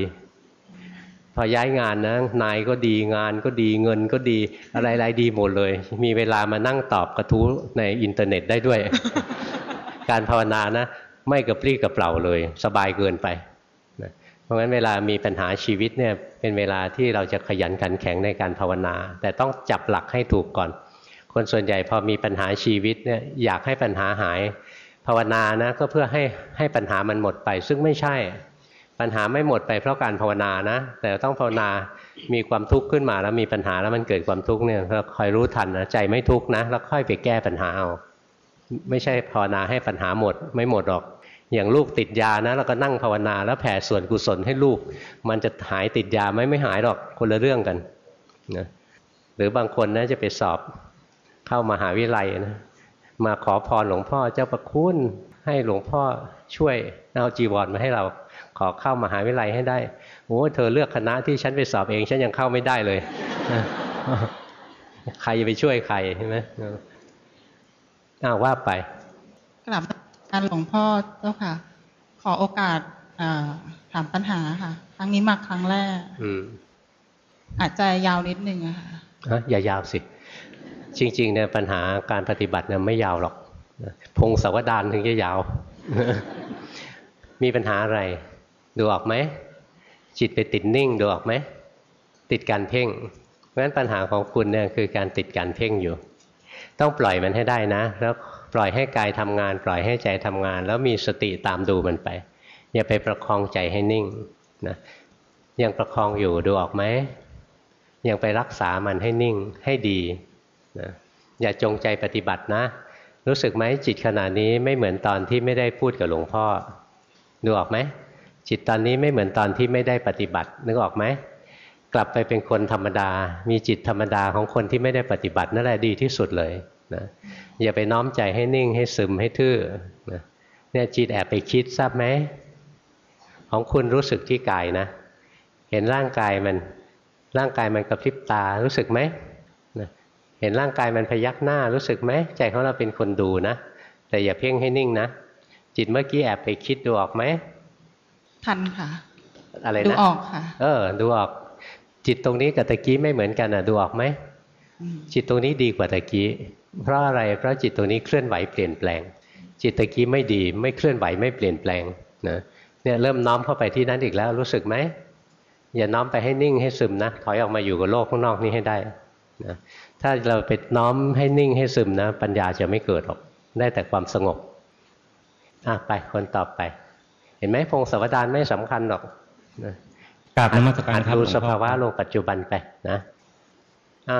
พอย้ายงานนะนายก็ดีงานก็ดีเงินก็ดีอะไรๆดีหมดเลย มีเวลามานั่งตอบกระทู้ในอินเทอร์เน็ตได้ด้วย การภาวนานะไม่กระปรี้กระเปล่าเลย สบายเกินไปนะเพราะงั้นเวลามีปัญหาชีวิตเนี่ยเป็นเวลาที่เราจะขยันขันแข็งในการภาวนา แต่ต้องจับหลักให้ถูกก่อน คนส่วนใหญ่พอมีปัญหาชีวิตเนี่ยอยากให้ปัญหาหาย ภาวนานะก็เพื่อให้ให้ปัญหามันหมดไป ซึ่งไม่ใช่ ปัญหาไม่หมดไปเพราะการภาวนานะ แต่ต้องภาวนามีความทุกข์ขึ้นมาแล้วมีปัญหาแล้วมันเกิดความทุกข์เนี่ยเราคอยรู้ทันนะใจไม่ทุกข์นะแล้วค่อยไปแก้ปัญหาเอาไม่ใช่ภาวนาให้ปัญหาหมด ไม่หมดหรอก อย่างลูกติดยานะเราก็นั่งภาวนาแล้วแผ่ส่วนกุศลให้ลูก มันจะหายติดยาไหมไม่หายหรอกคนละเรื่องกันนะหรือบางคนนะจะไปสอบเข้ามาหาวิทยาลัยนะมาขอพรหลวงพ่อเจ้าประคุณให้หลวงพ่อช่วยเอาจีวรมาให้เรา ขอเข้ามาหาวิทยาลัยให้ได้โอ้เธอเลือกคณะที่ฉันไปสอบเอง ฉันยังเข้าไม่ได้เลย ใครจะไปช่วยใครใช่ไหมอ้าวว่าไปกลับการหลวงพ่อเจ้าค่ะ ขอโอกาสอ่าถามปัญหาค่ะ ครั้งนี้มาครั้งแรกอืมอาจจะยาวนิดนึงอะค่ะฮะอย่ายาวสิ จริง ๆ เนี่ยปัญหาการปฏิบัติเนี่ยไม่ยาวหรอกพงศาวดารถึงจะยาว มีปัญหาอะไร ดูออกไหมจิตไปติดนิ่งดูออกไหมติดการเพ่งเพราะฉะนั้นปัญหาของคุณเนี่ยคือการติดการเพ่งอยู่ ต้องปล่อยมันให้ได้นะ แล้วปล่อยให้กายทำงาน ปล่อยให้ใจทำงาน แล้วมีสติตามดูมันไป อย่าไปประคองใจให้นิ่งนะยังประคองอยู่ดูออกไหมยังไปรักษามันให้นิ่งให้ดีนะอย่าจงใจปฏิบัตินะ รู้สึกไหมจิตขณะนี้ไม่เหมือนตอนที่ไม่ได้พูดกับหลวงพ่อ ดูออกไหม จิตตอนนี้ไม่เหมือนตอนที่ไม่ได้ปฏิบัติ นึกออกไหมกลับไปเป็นคนธรรมดา มีจิตธรรมดาของคนที่ไม่ได้ปฏิบัตินั่นแหละดีที่สุดเลยนะอย่าไปน้อมใจให้นิ่งให้ซึมให้ทื่อนะเนี่ยจิตแอบไปคิดทราบไหมของคุณรู้สึกที่กายนะ เห็นร่างกายมันร่างกายมันกระพริบตารู้สึกไหมนะเห็นร่างกายมันพยักหน้ารู้สึกไหมใจของเราเป็นคนดูนะ แต่อย่าเพ่งให้นิ่งนะ จิตเมื่อกี้แอบไปคิดดูออกไหม ทันค่ะ อะไรนะดูออกค่ะ เออ ดูออก จิตตรงนี้กับตะกี้ไม่เหมือนกันอะ ดูออกไหมจิตตรงนี้ดีกว่าตะกี้ เพราะอะไร เพราะจิตตรงนี้เคลื่อนไหวเปลี่ยนแปลง จิตตะกี้ไม่ดี ไม่เคลื่อนไหวไม่เปลี่ยนแปลงนะเนี่ยเริ่มน้อมเข้าไปที่นั้นอีกแล้วรู้สึกไหมอย่าน้อมไปให้นิ่งให้ซึมนะถอยออกมาอยู่กับโลกข้างนอกนี้ให้ได้นะถ้าเราไปน้อมให้นิ่งให้ซึมนะ ปัญญาจะไม่เกิดหรอกได้แต่ความสงบอะไปคนต่อไป เห็นไหมพงศาวดารไม่สำคัญหรอกนะกราบนมัสการครับดูหลวงพ่อสภาวะลงปัจจุบันไปนะอะ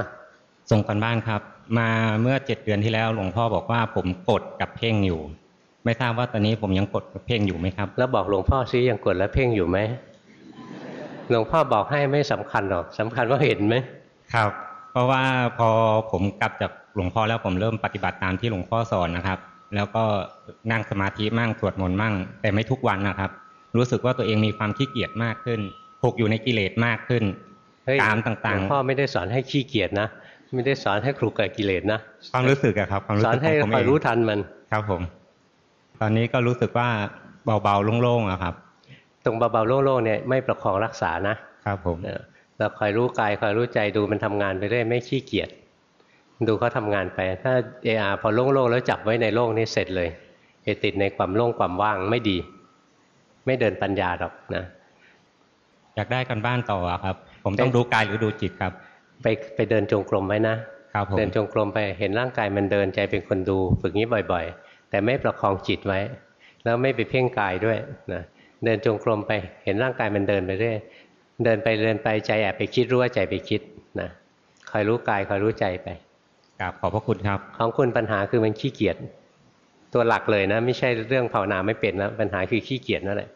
ส่งกันบ้านครับ มาเมื่อเจ็ดเดือนที่แล้วหลวงพ่อบอกว่าผมกดกับเพ่งอยู่ ไม่ทราบว่าตอนนี้ผมยังกดกับเพ่งอยู่ไหมครับ แล้วบอกหลวงพ่อซิยังกดและเพ่งอยู่ไหมหลวงพ่อบอกให้ไม่สำคัญหรอกสำคัญว่าเห็นไหมครับ เพราะว่าพอผมกลับจากหลวงพ่อแล้วผมเริ่มปฏิบัติตามที่หลวงพ่อสอนนะครับ แล้วก็นั่งสมาธิมั่งสวดมนต์มั่ง แต่ไม่ทุกวันนะครับ รู้สึกว่าตัวเองมีความขี้เกียจมากขึ้นผูกอยู่ในกิเลสมากขึ้นเฮ้ยตามต่างหลวงพ่อไม่ได้สอนให้ขี้เกียจนะไม่ได้สอนให้ครูกับกิเลสนะๆความรู้สึกอะครับความรู้สอสึนกขให้องผมคอยเองรู้ทันมันครับผม ตอนนี้ก็รู้สึกว่าเบาๆโล่งๆอะครับ ตรงเบาๆโล่งๆเนี่ยไม่ประคองรักษานะครับผมเออเราคอยรู้กายคอยรู้ใจดูมันทำงานไปเรื่อยไม่ขี้เกียจ ดูเขาทำงานไป ถ้าเออาพอโล่งๆแล้วจับไว้ในโล่งนี่เสร็จเลยไปติดในความโล่งความว่างไม่ดี ไม่เดินปัญญาหรอกนะอยากได้กันบ้านต่อครับ ผมต้องดูกายหรือดูจิตครับ ไปไปเดินจงกรมไว้นะครับผมเดินจงกรมไปเห็นร่างกายมันเดินใจเป็นคนดูฝึกนี้บ่อยๆ แต่ไม่ประคองจิตไว้ แล้วไม่ไปเพ่งกายด้วยนะเดินจงกรมไปเห็นร่างกายมันเดินไปเรื่อยเดินไปเดินไปใจแอบไปคิดรู้ว่าใจไปคิดนะคอยรู้กายคอยรู้ใจไป กราบขอบพระคุณครับ ของคุณปัญหาคือมันขี้เกียจตัวหลักเลยนะ ไม่ใช่เรื่องภาวนาไม่เป็นแล้วปัญหาคือขี้เกียจนั่นแหละ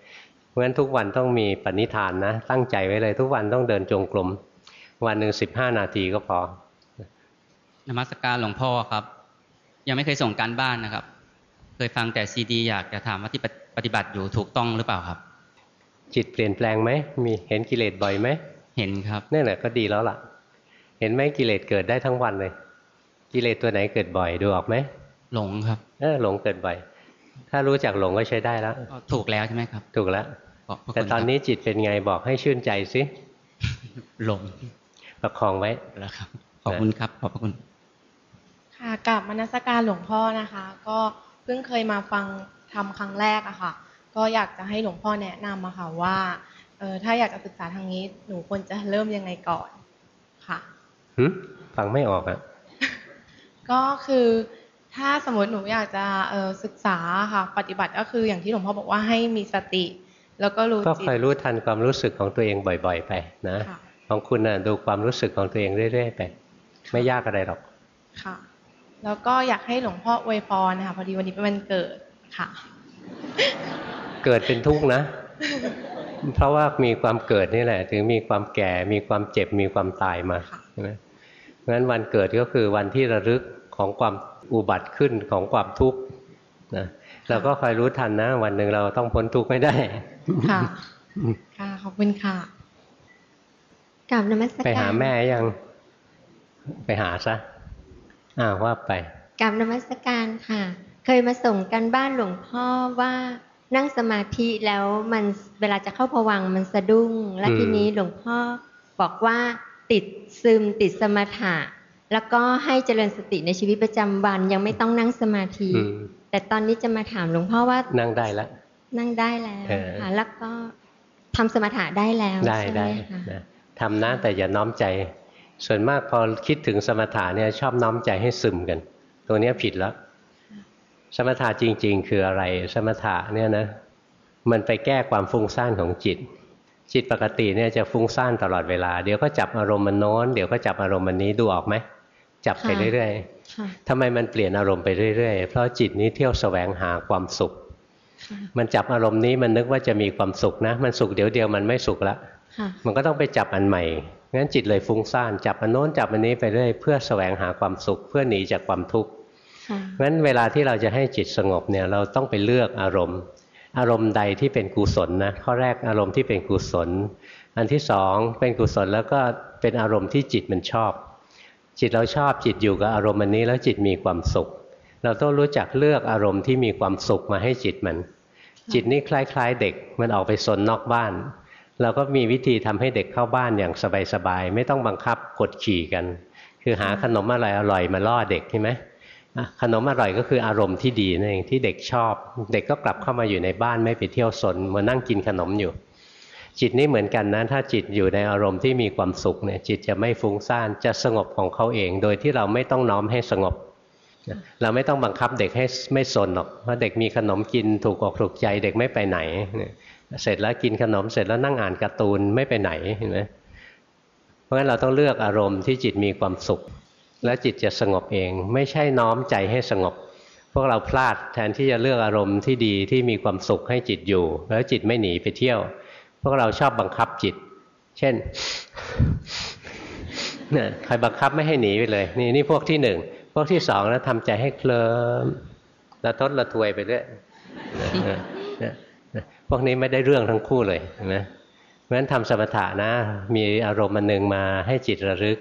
เพราะฉะนั้นทุกวันต้องมีปณิธานนะ ตั้งใจไว้เลยทุกวันต้องเดินจงกรมวันหนึ่งสิบห้านาทีก็พอนมัสการหลวงพ่อครับ ยังไม่เคยส่งการบ้านนะครับ เคยฟังแต่ซีดี อยากจะถามว่าที่ปฏิบัติอยู่ถูกต้องหรือเปล่าครับ จิตเปลี่ยนแปลงไหมมีเห็นกิเลสบ่อยไหมเห็นครับนี่นแหละก็ดีแล้วล่ะ เห็นไหมกิเลสเกิดได้ทั้งวันเลย กิเลสตัวไหนเกิดบ่อยดูออกไหมหลงครับเออหลงเกิดบ่อย ถ้ารู้จักหลงก็ใช้ได้แล้ว ถูกแล้วใช่ไหมครับ ถูกแล้วขอบพระคุณแต่ตอนนี้จิตเป็นไงบอกให้ชื่นใจสิหลงประคองไว้แล้วครับ ขอบคุณครับขอบพระคุณ ค่ะกับมนสการหลวงพ่อนะคะ ก็เพิ่งเคยมาฟังทำครั้งแรกอะค่ะ ก็อยากจะให้หลวงพ่อแนะนำอะค่ะว่าเออถ้าอยากจะศึกษาทางนี้หนูควรจะเริ่มยังไงก่อนค่ะหึฟังไม่ออกอะ ก็คือถ้าสมมติหนูอยากจะเอ่อศึกษาค่ะปฏิบัติก็คืออย่างที่หลวงพ่อบอกว่าให้มีสติ แล้วก็รู้ก็จิตคอยรู้ทันความรู้สึกของตัวเองบ่อย ๆ ไปนะค่ะของคุณน่ะดูความรู้สึกของตัวเองเรื่อยๆไป ไม่ยากอะไรหรอกค่ะ แล้วก็อยากให้หลวงพ่ออวยพรนะคะพอดีวันนี้เป็นวันเกิดค่ะ เกิดเป็นทุกข์นะ เพราะว่ามีความเกิดนี่แหละ ถึงมีความแก่มีความเจ็บมีความตายมาใช่ไหมเพราะฉะนั้นวันเกิดก็คือวันที่ระลึก ของความอุบัติขึ้นของความทุกข์นะเราก็คอยรู้ทันนะ วันหนึ่งเราต้องพ้นทุกข์ไม่ได้ ค่ะค่ะขอบคุณค่ะกราบนมัสการไปหาแม่ยัง ไปหาซะอ้าวว่าไปกราบนมัสการค่ะ เคยมาส่งกันบ้านหลวงพ่อว่านั่งสมาธิแล้วมันเวลาจะเข้าผวังค์มันสะดุ้ง และอืมทีนี้หลวงพ่อบอกว่าติดซึมติดสมถะ แล้วก็ให้เจริญสติในชีวิตประจำวันยังไม่ต้องนั่งสมาธิอืมแต่ตอนนี้จะมาถามหลวงพ่อว่านั่งได้แล้ว นั่งได้แล้วเออค่ะแล้วก็ทำสมถะได้แล้วได้ใช่ไหมได้คะนะทำนะแต่อย่าน้อมใจ ส่วนมากพอคิดถึงสมถะเนี่ยชอบน้อมใจให้ซึมกันตรงเนี้ยผิดแล้ว สมถะจริง ๆ คืออะไร สมถะเนี่ยนะ มันไปแก้ความฟุ้งซ่านของจิต จิตปกติเนี่ยจะฟุ้งซ่านตลอดเวลา เดี๋ยวก็จับอารมณ์มันโน้น เดี๋ยวก็จับอารมณ์มันนี้ดูออกไหม จับไปเรื่อยค่ะๆทำไมมันเปลี่ยนอารมณ์ไปเรื่อยๆ เพราะจิตนี้เที่ยวแสวงหาความสุข มันจับอารมณ์นี้มันนึกว่าจะมีความสุขนะ มันสุขเดี๋ยวเดียวมันไม่สุขละค่ะมันก็ต้องไปจับอันใหม่ งั้นจิตเลยฟุ้งซ่าน จับอันโน้นจับอันนี้ไปเรื่อยเพื่อแสวงหาความสุข เพื่อหนีจากความทุกข์ค่ะงั้นเวลาที่เราจะให้จิตสงบเนี่ยเราต้องไปเลือกอารมณ์ อารมณ์ใดที่เป็นกุศลนะข้อแรกอารมณ์ที่เป็นกุศล อันที่สองเป็นกุศลแล้วก็เป็นอารมณ์ที่จิตมันชอบ จิตเราชอบจิตอยู่กับอารมณ์อันนี้แล้วจิตมีความสุข เราต้องรู้จักเลือกอารมณ์ที่มีความสุขมาให้จิตมัน จิตนี่คล้าย ๆ เด็กมันออกไปสนนอกบ้าน เราก็มีวิธีทำให้เด็กเข้าบ้านอย่างสบายๆไม่ต้องบังคับกดขี่กัน คือหาขนมอะไรอร่อยมาล่อเด็กใช่ไหมขนมอร่อยก็คืออารมณ์ที่ดีนั่นเองที่เด็กชอบ เด็กก็กลับเข้ามาอยู่ในบ้านไม่ไปเที่ยวสนมานั่งกินขนมอยู่ จิตนี่เหมือนกันนะถ้าจิตอยู่ในอารมณ์ที่มีความสุขเนี่ยจิตจะไม่ฟุ้งซ่านจะสงบของเขาเอง โดยที่เราไม่ต้องน้อมให้สงบ เราไม่ต้องบังคับเด็กให้ไม่สนหรอกเพราะเด็กมีขนมกินถูกอกถูกใจเด็กไม่ไปไหนเนี่ยเสร็จแล้วกินขนมเสร็จแล้วนั่งอ่านการ์ตูนไม่ไปไหนเห็นไหมเพราะฉะนั้นเราต้องเลือกอารมณ์ที่จิตมีความสุข แล้วจิตจะสงบเอง ไม่ใช่น้อมใจให้สงบ พวกเราพลาดแทนที่จะเลือกอารมณ์ที่ดีที่มีความสุขให้จิตอยู่ แล้วจิตไม่หนีไปเที่ยว พวกเราชอบบังคับจิต เช่นนี่ยใครบังคับไม่ให้หนีไปเลย นี่นี่พวกที่หนึ่ง พวกที่สองแล้วทำใจให้เคลิ้มละทดละทวยไปเรื่อยพวกนี้ไม่ได้เรื่องทั้งคู่เลยนไหมเพราะฉะนั้นทำสมถะนะ มีอารมณ์มันหนึ่งมาให้จิตระลึก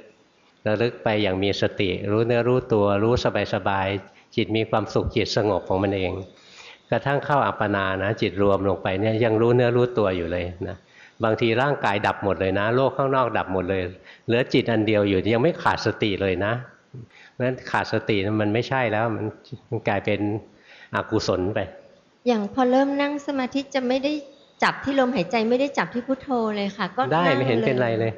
ระลึกไปอย่างมีสติ รู้เนื้อรู้ตัวรู้สบายๆจิตมีความสุขจิตสงบของมันเอง กระทั่งเข้าอัปปนานะจิตรวมลงไปเนี่ยยังรู้เนื้อรู้ตัวอยู่เลยนะบางทีร่างกายดับหมดเลยนะ โลกข้างนอกดับหมดเลย เหลือจิตอันเดียวอยู่ยังไม่ขาดสติเลยนะราะฉะนั้นขาดสติมันไม่ใช่แล้วมันมันกลายเป็นอกุศลไป อย่างพอเริ่มนั่งสมาธิจะไม่ได้จับที่ลมหายใจไม่ได้จับที่พุทโธเลยค่ะ ก็ได้งไม่เห็นเป็นไรเลย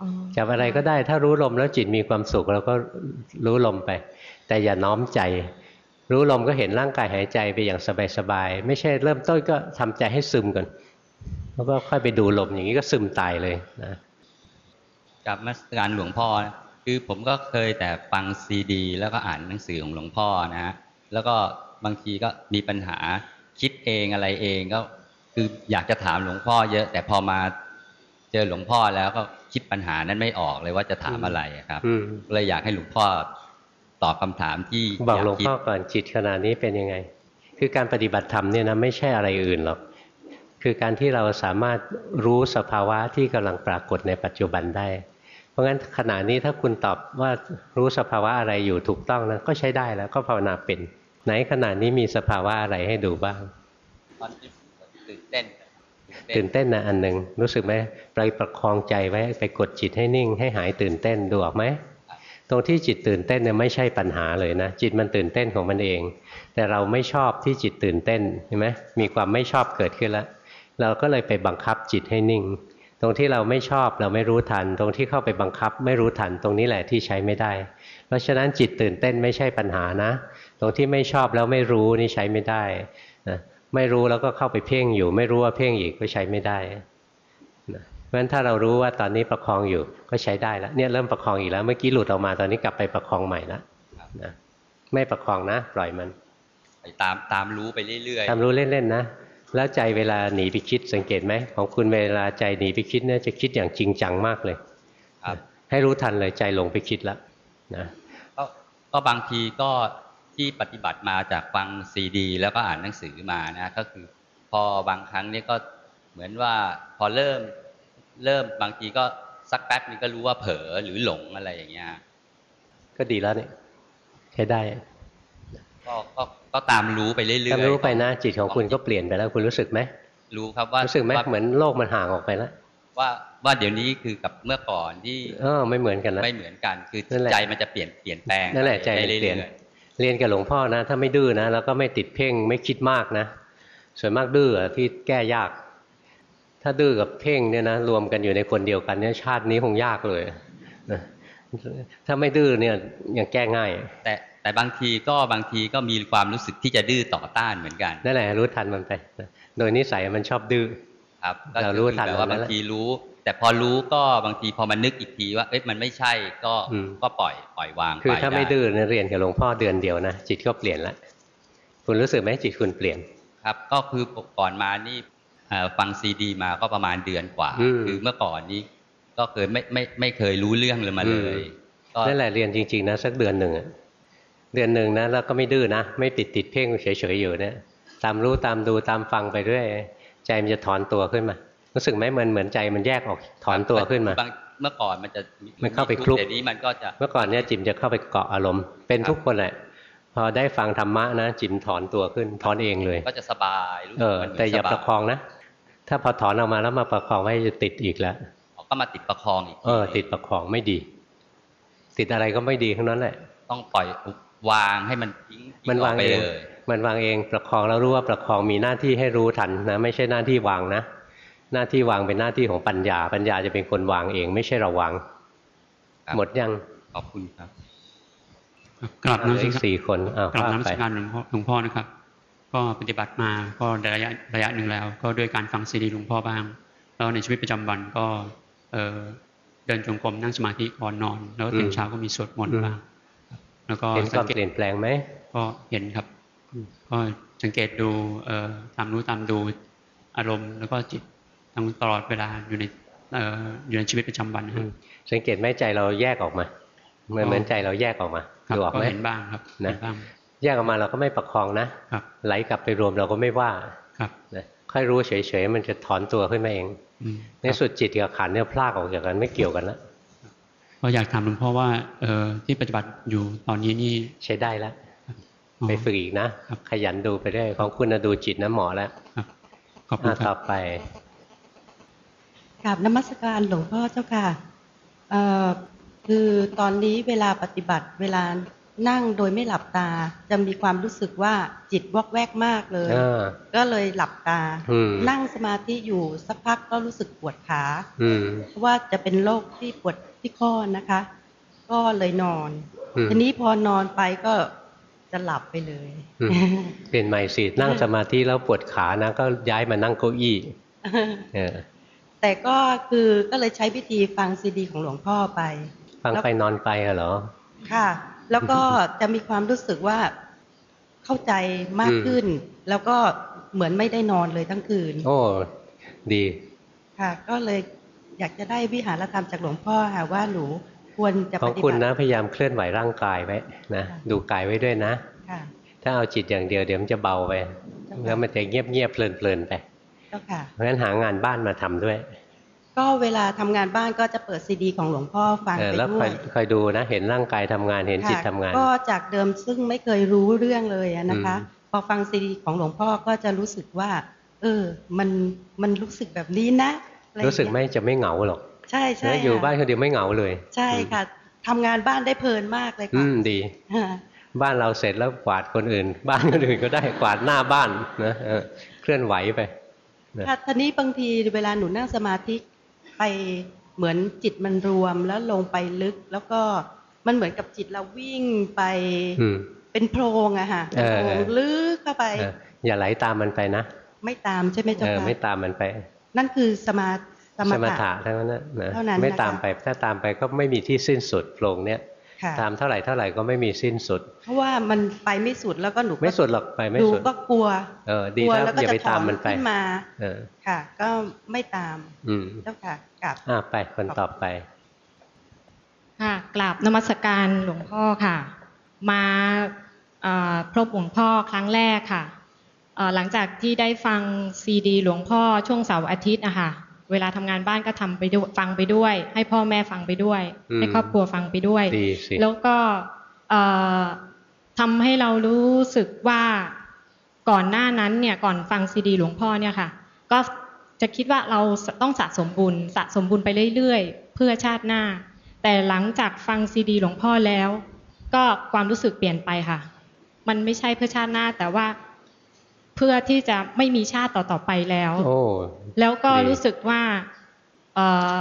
อ๋อจับอะไรก็ได้ถ้ารู้ลมแล้วจิตมีความสุขเราก็รู้ลมไป แต่อย่าน้อมใจ รู้ลมก็เห็นร่างกายหายใจไปอย่างสบายๆไม่ใช่เริ่มต้นก็ทำใจให้ซึมก่อนแล้วก็ค่อยไปดูลมอย่างนี้ก็ซึมตายเลยนะกับมาสการหลวงพ่อนะคือผมก็เคยแต่ฟังซีดี แล้วก็อ่านหนังสือของหลวงพ่อนะฮะแล้วก็บางทีก็มีปัญหาคิดเองอะไรเองก็คืออยากจะถามหลวงพ่อเยอะ แต่พอมาเจอหลวงพ่อแล้วก็คิดปัญหานั้นไม่ออกเลยว่าจะถามอะไรอะครับอืมเลยอยากให้หลวงพ่อ ตอบคำถามที่บอกหลวงยาคิดพ่อก่อนจิตขณะนี้เป็นยังไง คือการปฏิบัติธรรมเนี่ยนะไม่ใช่อะไรอื่นหรอกคือการที่เราสามารถรู้สภาวะที่กำลังปรากฏในปัจจุบันได้ เพราะงั้นขณะนี้ถ้าคุณตอบว่ารู้สภาวะอะไรอยู่ถูกต้องนะก็ใช้ได้แล้วก็ภาวนาเป็น ไหนขณะนี้มีสภาวะอะไรให้ดูบ้างตอนที่ตื่นเต้นตื่นเต้นนะอันหนึ่งรู้สึกไหมไปประคองใจไว้ไปกดจิตให้นิ่ง ให้หายตื่นเต้นดูออกไหม ตรงที่จิตตื่นเต้นเนี่ยไม่ใช่ปัญหาเลยนะ จิตมันตื่นเต้นของมันเอง แต่เราไม่ชอบที่จิตตื่นเต้นเห็นไหมมีความไม่ชอบเกิดขึ้นแล้ว เราก็เลยไปบังคับจิตให้นิ่ง ตรงที่เราไม่ชอบเราไม่รู้ทัน ตรงที่เข้าไปบังคับไม่รู้ทัน ตรงนี้แหละที่ใช้ไม่ได้ เพราะฉะนั้นจิตตื่นเต้นไม่ใช่ปัญหานะ ตรงที่ไม่ชอบแล้วไม่รู้นี่ใช้ไม่ได้นะไม่รู้แล้วก็เข้าไปเพ่งอยู่ ไม่รู้ว่าเพ่งอีกก็ใช้ไม่ได้ ราะฉะนั้นถ้าเรารู้ว่าตอนนี้ประคองอยู่ก็ใช้ได้แล้วเนี่ยเริ่มประคองอีกแล้วเมื่อกี้หลุดออกมาตอนนี้กลับไปประคองใหม่แล้วนะไม่ประคองนะ ปล่อยมันไปตามตามรู้ไปเรื่อยๆทำรู้เล่นๆนะแล้วใจเวลาหนีไปคิดสังเกตไหมของคุณเวลาใจหนีไปคิดเนี่ยจะคิดอย่างจริงจังมากเลยครับให้รู้ทันเลยใจลงไปคิดแล้วนะก็ก็บางทีก็ที่ปฏิบัติมาจากฟังซีดี แล้วก็อ่านหนังสือมานะก็คือพอบางครั้งเนี่ยก็เหมือนว่าพอเริ่ม เริ่มบางทีก็สักแป๊บนึงก็รู้ว่าเผลอหรือหลงอะไรอย่างเงี้ย ก็ดีแล้วเนี่ยใช้ได้ก็ก็ก็ตามรู้ไปเรื่อยๆถ้ารู้ไปนะจิตของคุณก็เปลี่ยนไปแล้วคุณรู้สึกไหมรู้ครับว่ารู้สึกไหมว่าเหมือนโลกมันห่างออกไปแล้วว่าว่าเดี๋ยวนี้คือกับเมื่อก่อนที่เออไม่เหมือนกันนะไม่เหมือนกันคือนั่นแหละใจมันจะเปลี่ยนเปลี่ยนแปลงนั่นแหละใจไปมันเรื่เปลี่ยนอยเรียนกับหลวงพ่อนะ ถ้าไม่ดื้อนะแล้วก็ไม่ติดเพ่งไม่คิดมากนะส่วนมากดื้ออะที่แก้ยาก ถ้าดื้อกับเพ่งเนี่ยนะรวมกันอยู่ในคนเดียวกันเนี่ยชาตินี้คงยากเลยนะถ้าไม่ดื้อเนี่ยยังแก้ง่ายๆแต่แต่บางทีก็บางทีก็มีความรู้สึกที่จะดื้อต่อต้านเหมือนกันนั่นแหละรู้ทันมันไปนะโดยนิสัยมันชอบดื้อครับก็เราคือรู้ทันแบบว่ามันบางแล้วทีรู้ แต่พอรู้ก็บางทีพอมันนึกอีกทีว่าเอ้ยมันไม่ใช่ก็อืมก็ปล่อยปล่อยวางคือปถ้าไม่ด้ดื้อเนี่ยเรียนกับหลวงพ่อเดือนเดียวนะจิตก็เปลี่ยนแล้วคุณรู้สึกไหมจิตคุณเปลี่ยนครับ ก็คือก่อนมานี่เอ่อ ฟังซีดีมาก็ประมาณเดือนกว่าอืมคือเมื่อก่อนนี้ ก็เคยไม่ไม่ไม่เคยรู้เรื่องเลยมาเลยก็นั่นแหละเรียนจริง ๆ นะสักเดือนหนึ่งอะเดือนหนึ่งนะแล้วก็ไม่ดื้อนะไม่ติดติดเพ่งเฉยๆอยู่เนี่ยตามรู้ตามดูตามฟังไปเรื่อยใจมันจะถอนตัวขึ้นมา รู้สึกไหมเหมือนเหมือนใจมันแยกออกถอนตัวขึ้นมาบางเมื่อก่อนมันจะมันเข้าไปคลุกเดี๋ยวนี้มันก็จะเมื่อก่อนเนี่ยจิมจะเข้าไปเกาะอารมณ์เป็นทุกคนแหละพอได้ฟังธรรมะนะจิมถอนตัวขึ้นถอนเองเลย ก็จะสบายรู้สึเอกอมันเหมือนแต่อย่าสบประคองนะ ถ้าพอถอนออกมาแล้วมาประคองไว้จะติดอีกแล้วก็มาติดประคองอีกเออ ติดประคองไม่ดี ติดอะไรก็ไม่ดีทั้งนั้นแหละ ต้องปล่อยวางให้มันทิ้งทิ้มันออวากงไปเองเลยมันวางเองประคองแล้วรู้ว่าประคองมีหน้าที่ให้รู้ทันนะ ไม่ใช่หน้าที่วางนะหน้าที่วางเป็นหน้าที่ของปัญญา ปัญญาจะเป็นคนวางเอง ไม่ใช่เราวางหมดยังขอบคุณครับกลับเหลืน้ำอสิอีกสี่คนอ้าวกลับว่าน้ำไปสิการหลวงพ่อหลวงพ่อนะครับ ก็ปฏิบัติมาก็ระยะระยะหนึ่งแล้ว ก็ด้วยการฟังซีดีหลวงพ่อบ้าง แล้วในชีวิตประจำวันก็เอ่อเดินจงกรมนั่งสมาธิก่อนนอน แล้วตื่นเช้าก็มีสวดมนต์บ้างแล้วก็เห็นคสัวางมเกตเปลี่ยนแปลงไหมก็เห็นครับ ก็สังเกตดูเอ่อตามรู้ตามดูอารมณ์ แล้วก็จิตทั้งตลอดเวลาอยู่ในเอ่ออยู่ในชีวิตประจำวันนะครับสังเกตไหมใจเราแยกออกมาเหมือนเหมือนใจเราแยกออกมาครับดูออกไหมก็เห็นบ้างครับนะเห็นบ้าง แยกออกมาเราก็ไม่ประคองนะครับไหลกลับไปรวมเราก็ไม่ว่าครับนะค่อยรู้เฉยๆมันจะถอนตัวขึ้นมาเองอืมในสุดจิตกับขันธ์เนี่ยพลากออกจากกันไม่เกี่ยวกันแล้วก็อยากถามหลวงพ่อว่าเอ่อที่ปฏิบัติอยู่ตอนนี้นี่ใช้ได้แล้วไปฝึกอีกนะขยันดูไปเรื่อยของคุณน่ะดูจิตนะหมอแล้วขอบคุณครับต่อไปกราบนมัสการหลวงพ่อเจ้าค่ะเอ่อคือตอนนี้เวลาปฏิบัติเวลา นั่งโดยไม่หลับตา จะมีความรู้สึกว่าจิตวอกแวกมากเลยอ่าก็เลยหลับตาอืมนั่งสมาธิอยู่สักพักก็รู้สึกปวดขาอืมเพราะว่าจะเป็นโรคที่ปวดที่ข้อนะคะ ก็เลยนอนอืมทีนี้พอนอนไปก็จะหลับไปเลยอืมเปลี่ยนใหม่สินั่งสมาธิแล้วปวดขานะก็ย้ายมานั่งเก้าอี้เออแต่ก็คือก็เลยใช้วิธีฟังซีดีของหลวงพ่อไป ฟังไปนอนไปอะเหรอค่ะ แล้วก็จะมีความรู้สึกว่าเข้าใจมากขึ้น แล้วก็เหมือนไม่ได้นอนเลยทั้งคืน โอ้ดีค่ะ ก็เลยอยากจะได้วิหารธรรมจากหลวงพ่อค่ะว่าหนูควรจะขปองฏิคุณบัตินะพยายามเคลื่อนไหวร่างกายไว้นะดูกายไว้ด้วยนะค่ะถ้าเอาจิตอย่างเดียวเดี๋ยวมันจะเบาไปแล้วมันจะเงียบเงียบๆเพลินเพลินๆไปเจ้าค่ะเพราะฉะนั้นหางานบ้านมาทำด้วย ก็เวลาทำงานบ้านก็จะเปิดซีดี ของหลวงพ่อฟังเออไปแล้วคด้อวยยคอยดูนะเห็นร่างกายทำงานเห็นจิตค่ะทำงาน ก็จากเดิมซึ่งไม่เคยรู้เรื่องเลยอะนะคะอืมพอฟังซีดีของหลวงพ่อก็จะรู้สึกว่า เออ มันมันรู้สึกแบบนี้นะอะอย่างเงี้ยรู้สึกไหม่จะไม่เหงาหรอก ใช่ใช่นะอยู่ค่ะบ้านคนเดียวไม่เหงาเลย ใช่ค่ะทำงานบ้านได้เพลินมากเลยอืค่ะมดีค่ะบ้านเราเสร็จแล้วกวาดคนอื่น บ้านคนอื่นก็ได้กวาดหน้าบ้านนะเออเคลื่อนไหวไปนะค่ะทีนี้บางทีเวลาหนูนั่งสมาธิ ไปเหมือนจิตมันรวมแล้วลงไปลึก แล้วก็มันเหมือนกับจิตเราวิ่งไปอืมเป็นโพรงอะค่ะเออโพรงลึกเข้าไปเอออย่าไหลตามมันไปนะ ไม่ตามใช่ไหมเจ้าเออค่ะไม่ตามมันไป นั่นคือสมาสสมมถะถะทั้งนั้นนะนะเท่านั้นไม่นะคะตามไปถ้าตามไปก็ไม่มีที่สิ้นสุดโพรงเนี้ยค่ะ ตามเท่าไหร่เท่าไหร่ก็ไม่มีสิ้นสุด เพราะว่ามันไปไม่สุดแล้วก็หนูก็ไม่สุดหรอกไปไม่หนูสุดก็กลัวเออดีกลัวแล้วแล้วก็อย่าจะไปถตาอมนมันไปขึ้นมาเออค่ะ ก็ไม่ตาม อืมเจ้าค่ะกลับอ่าไปคนต่อไป ค่ะกราบนมัสการหลวงพ่อค่ะ มาเอ่อพบหลวงพ่อครั้งแรกค่ะเอ่อหลังจากที่ได้ฟังซีดี หลวงพ่อช่วงเสาร์อาทิตย์อะค่ะ เวลาทำงานบ้านก็ทำไปด้วยฟังไปด้วย ให้พ่อแม่ฟังไปด้วยอืมให้ครอบครัวฟังไปด้วยดีสิแล้วก็เอ่อทำให้เรารู้สึกว่าก่อนหน้านั้นเนี่ยก่อนฟังซีดี หลวงพ่อเนี่ยค่ะ ก็จะคิดว่าเราต้องสะสมบุญสะสมบุญไปเรื่อยๆ เพื่อชาติหน้า แต่หลังจากฟังซีดี หลวงพ่อแล้ว ก็ความรู้สึกเปลี่ยนไปค่ะ มันไม่ใช่เพื่อชาติหน้าแต่ว่าเพื่อที่จะไม่มีชาติต่อๆไปแล้ว โอ้ แล้วก็ดีรู้สึกว่าเอ่อ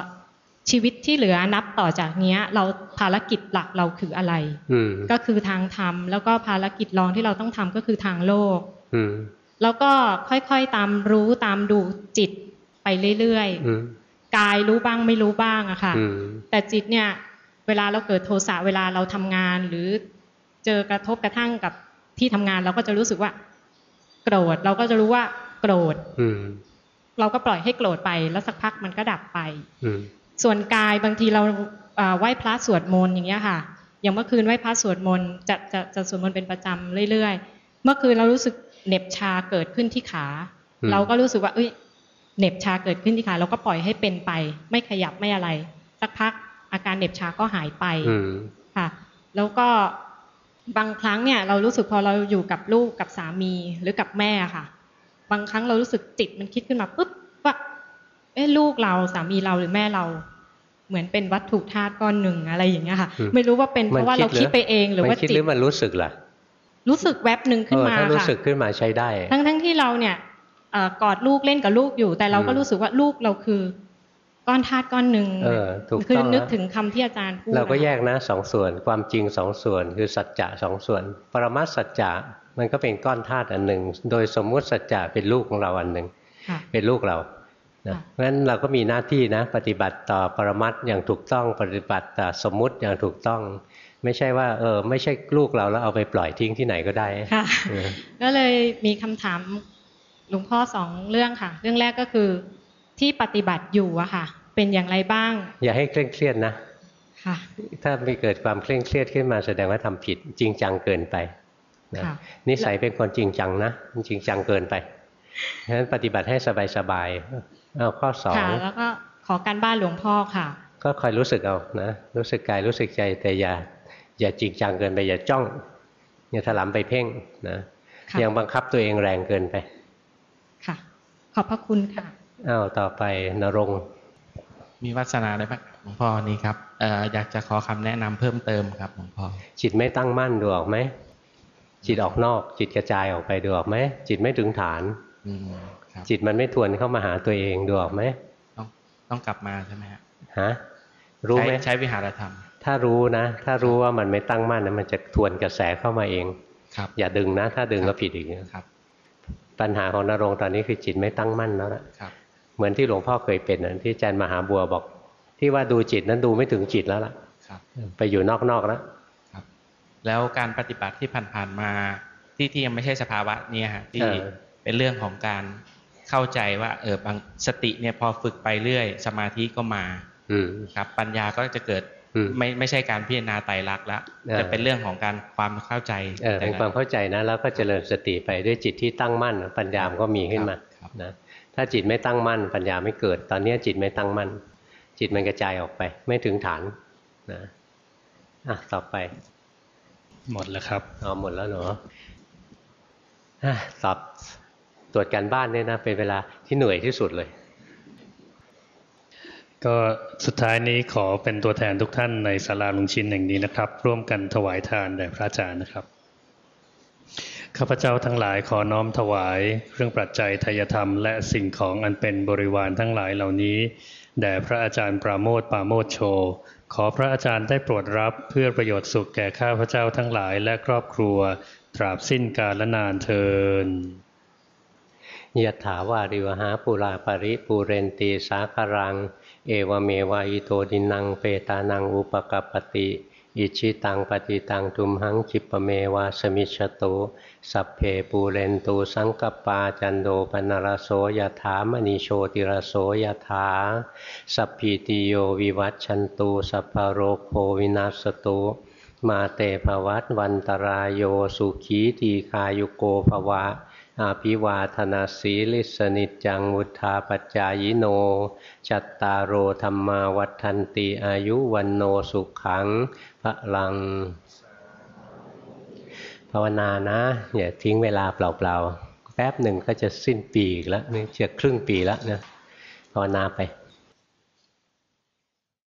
ชีวิตที่เหลือนับต่อจากเนี้ยเราภารกิจหลักเราคืออะไรอืมก็คือทางธรรมแล้วก็ภารกิจรองที่เราต้องทำก็คือทางโลกอืมแล้วก็ค่อยๆตามรู้ตามดูจิตไปเรื่อยอืมๆกายรู้บ้างไม่รู้บ้างอะค่ะอืมแต่จิตเนี่ย เวลาเราเกิดโทสะเวลาเราทำงานหรือเจอกระทบกระทั่งกับที่ทำงานเราก็จะรู้สึกว่า โกรธเราก็จะรู้ว่า โกรธอืม เราก็ปล่อยให้โกรธไปแล้วสักพักมันก็ดับไปอืมส่วนกายบางทีเราเอ่อไหว้พระสวดมนต์อย่างเงี้ยค่ะ อย่างเมื่อคืนไหว้พระสวดมนต์จะจะจะสวดมนต์เป็นประจำเรื่อยๆ เมื่อคืนเรารู้สึกเหน็บชาเกิดขึ้นที่ขาอืมเราก็รู้สึกว่า เอ้ยเหน็บชาเกิดขึ้นที่ขาเราก็ปล่อยให้เป็นไป ไม่ขยับไม่อะไร สักพักอาการเหน็บชาก็หายไปอืมค่ะ แล้วก็บางครั้งเนี่ย เรารู้สึกพอเราอยู่กับลูกกับสามีหรือกับแม่ค่ะ บางครั้งเรารู้สึกจิตมันคิดขึ้นมาปุ๊บว่าเอ๊ะลูกเราสามีเราหรือแม่เรา เหมือนเป็นวัตถุธาตุก้อนหนึ่งอะไรอย่างเงี้ยค่ะอืมไม่รู้ว่าเป็นเพราะว่าเราคิดไปเองหรือว่ามันคิดจิหตรือมันรู้สึกล่ะรู้สึกแวบหนึ่งขึ้นเออมาถ้ารู้ค่ะสึกขึ้นมาใช้ได้ ทั้งทั้งที่เราเนี่ยเอ่อกอดลูกเล่นกับลูกอยู่ แต่เราก็อืมรู้สึกว่าลูกเราคือก้อนธาตุก้อนหนึ่งเออถูกคือต้องนึกนะถึงคำที่อาจารย์พูดเราก็อะค่ะแยกนะสองส่วนความจริงสองส่วน คือสัจจะสองส่วน ปรมัตถสัจจะ มันก็เป็นก้อนธาตุอันหนึ่ง โดยสมมุติสัจจะเป็นลูกของเราอันหนึ่งค่ะเป็นลูกเรานะเพราะฉะนั้นเราก็มีหน้าที่นะ ปฏิบัติต่อปรมัตถ์อย่างถูกต้องปฏิบัติต่อสมมุติอย่างถูกต้อง ไม่ใช่ว่าเออไม่ใช่ลูกเราแล้วเอาไปปล่อยทิ้งที่ไหนก็ได้ค่ะเออก็เลยมีคำถามหลวงพ่อสองเรื่องค่ะ เรื่องแรกก็คือที่ปฏิบัติอยู่อะค่ะ เป็นอย่างไรบ้าง อย่าให้เคร่งเครียดนะค่ะถ้ามีเกิดความเคร่งเครียดขึ้นมาแสดงว่าทำผิดจริงจังเกินไป นะค่ะนิสัยเป็นคนจริงจังนะจริงจังเกินไปฉะนั้นปฏิบัติให้สบายๆเอาข้อสองค่ะแล้วก็ขอการบ้านหลวงพ่อค่ะ ก็คอยรู้สึกเอานะรู้สึกกายรู้สึกใจแต่อย่าอย่าจริงจังเกินไปอย่าจ้องอย่าถลำไปเพ่งนะค่ะยังบังคับตัวเองแรงเกินไปค่ะ ขอบพระคุณค่ะอ้าวต่อไปนรงค์มีวาสนาได้ไหมหลวงพ่อนี่ครับเอ่ออยากจะขอคำแนะนำเพิ่มเติมครับหลวงพ่อจิตไม่ตั้งมั่นดูออกไหม จิตออกนอก จิตกระจายออกไปดูออกไหมจิตไม่ถึงฐานอืมครับจิตมันไม่ทวนเข้ามาหาตัวเองดูออกไหมต้องต้องกลับมาใช่ไหมฮะฮะรู้ไหมใช้ใช้วิหารธรรม ถ้ารู้นะ ถ้ารู้ว่ามันไม่ตั้งมั่นนะมันจะทวนกระแสเข้ามาเองครับ อย่าดึงนะ ถ้าดึงก็ผิดอีกนะครับ ปัญหาของนรงค์ตอนนี้คือจิตไม่ตั้งมั่นแล้วล่ะครับเหมือนที่หลวงพ่อเคยเป็นนะที่อาจารย์มหาบัวบอก ที่ว่าดูจิตนั้นดูไม่ถึงจิตแล้วล่ะครับไปอยู่นอกๆแล้ว แล้วการปฏิบัติที่ผ่านๆมาที่ที่ยังไม่ใช่สภาวะเนี่ยฮะที่เออเป็นเรื่องของการเข้าใจว่า เออบางสติเนี่ยพอฝึกไปเรื่อย สมาธิก็มาอืมครับปัญญาก็จะเกิดอืมไม่ไม่ใช่การพิจารณาไตรลักษณ์ละเออจะเป็นเรื่องของการความเข้าใจเออเป็นความเข้าใจนะแล้วก็เจริญสติไปด้วยจิตที่ตั้งมั่น ปัญญามันก็มีขึ้นมานะถ้าจิตไม่ตั้งมั่น ปัญญาไม่เกิด ตอนนี้จิตไม่ตั้งมั่น จิตมันกระจายออกไป ไม่ถึงฐานนะอะต่อไป หมดแล้วครับอ๋อหมดแล้วเนาะอะตอบตรวจการบ้านเนี่ยนะเป็นเวลาที่เหนื่อยที่สุดเลย ก็สุดท้ายนี้ขอเป็นตัวแทนทุกท่านในศาลาลุงชินแห่งนี้นะครับ ร่วมกันถวายทานแด่พระอาจารย์นะครับข้าพเจ้าทั้งหลายขอน้อมถวายเครื่องปัจจัยทายธรรม และสิ่งของอันเป็นบริวารทั้งหลายเหล่านี้แด่พระอาจารย์ปราโมทปราโมทโช ขอพระอาจารย์ได้โปรดรับเพื่อประโยชน์สุขแก่ข้าพเจ้าทั้งหลายและครอบครัว ตราบสิ้นกาลนานเทินยะถาวาริวหาปุราปริปูเรนตีสาคารัง เอวเมวะอิโตดินังเปตานังอุปกปติ อิจฉิตังปัตถิตัง ตุมหัง ขิปปะเมวะ สะมิชฌะตุสัพเพปูเรนตุ สังกัปปาจันโท ปัณณะระโส ยะถา มะณิ โชติระโส ยะถาสัพพีติโยวิวัชชันตุ สัพพะโรโควินัสสะตุมาเต ภะวัตวันตะราโยสุขี ทีฆายุโก ภะวะ อะภิวาทะนะสีลิสสะ นิจจัง วุฑฒาปะจายิโน จัตตารโอธรรมาวัฒนติอายุวันโนสุขังพระลัง ภาวนานะอย่าทิ้งเวลาเปล่าๆ แป๊บหนึ่งก็จะสิ้นปีอีกแล้วนี่จะครึ่งปีแล้วนะภาวนาไป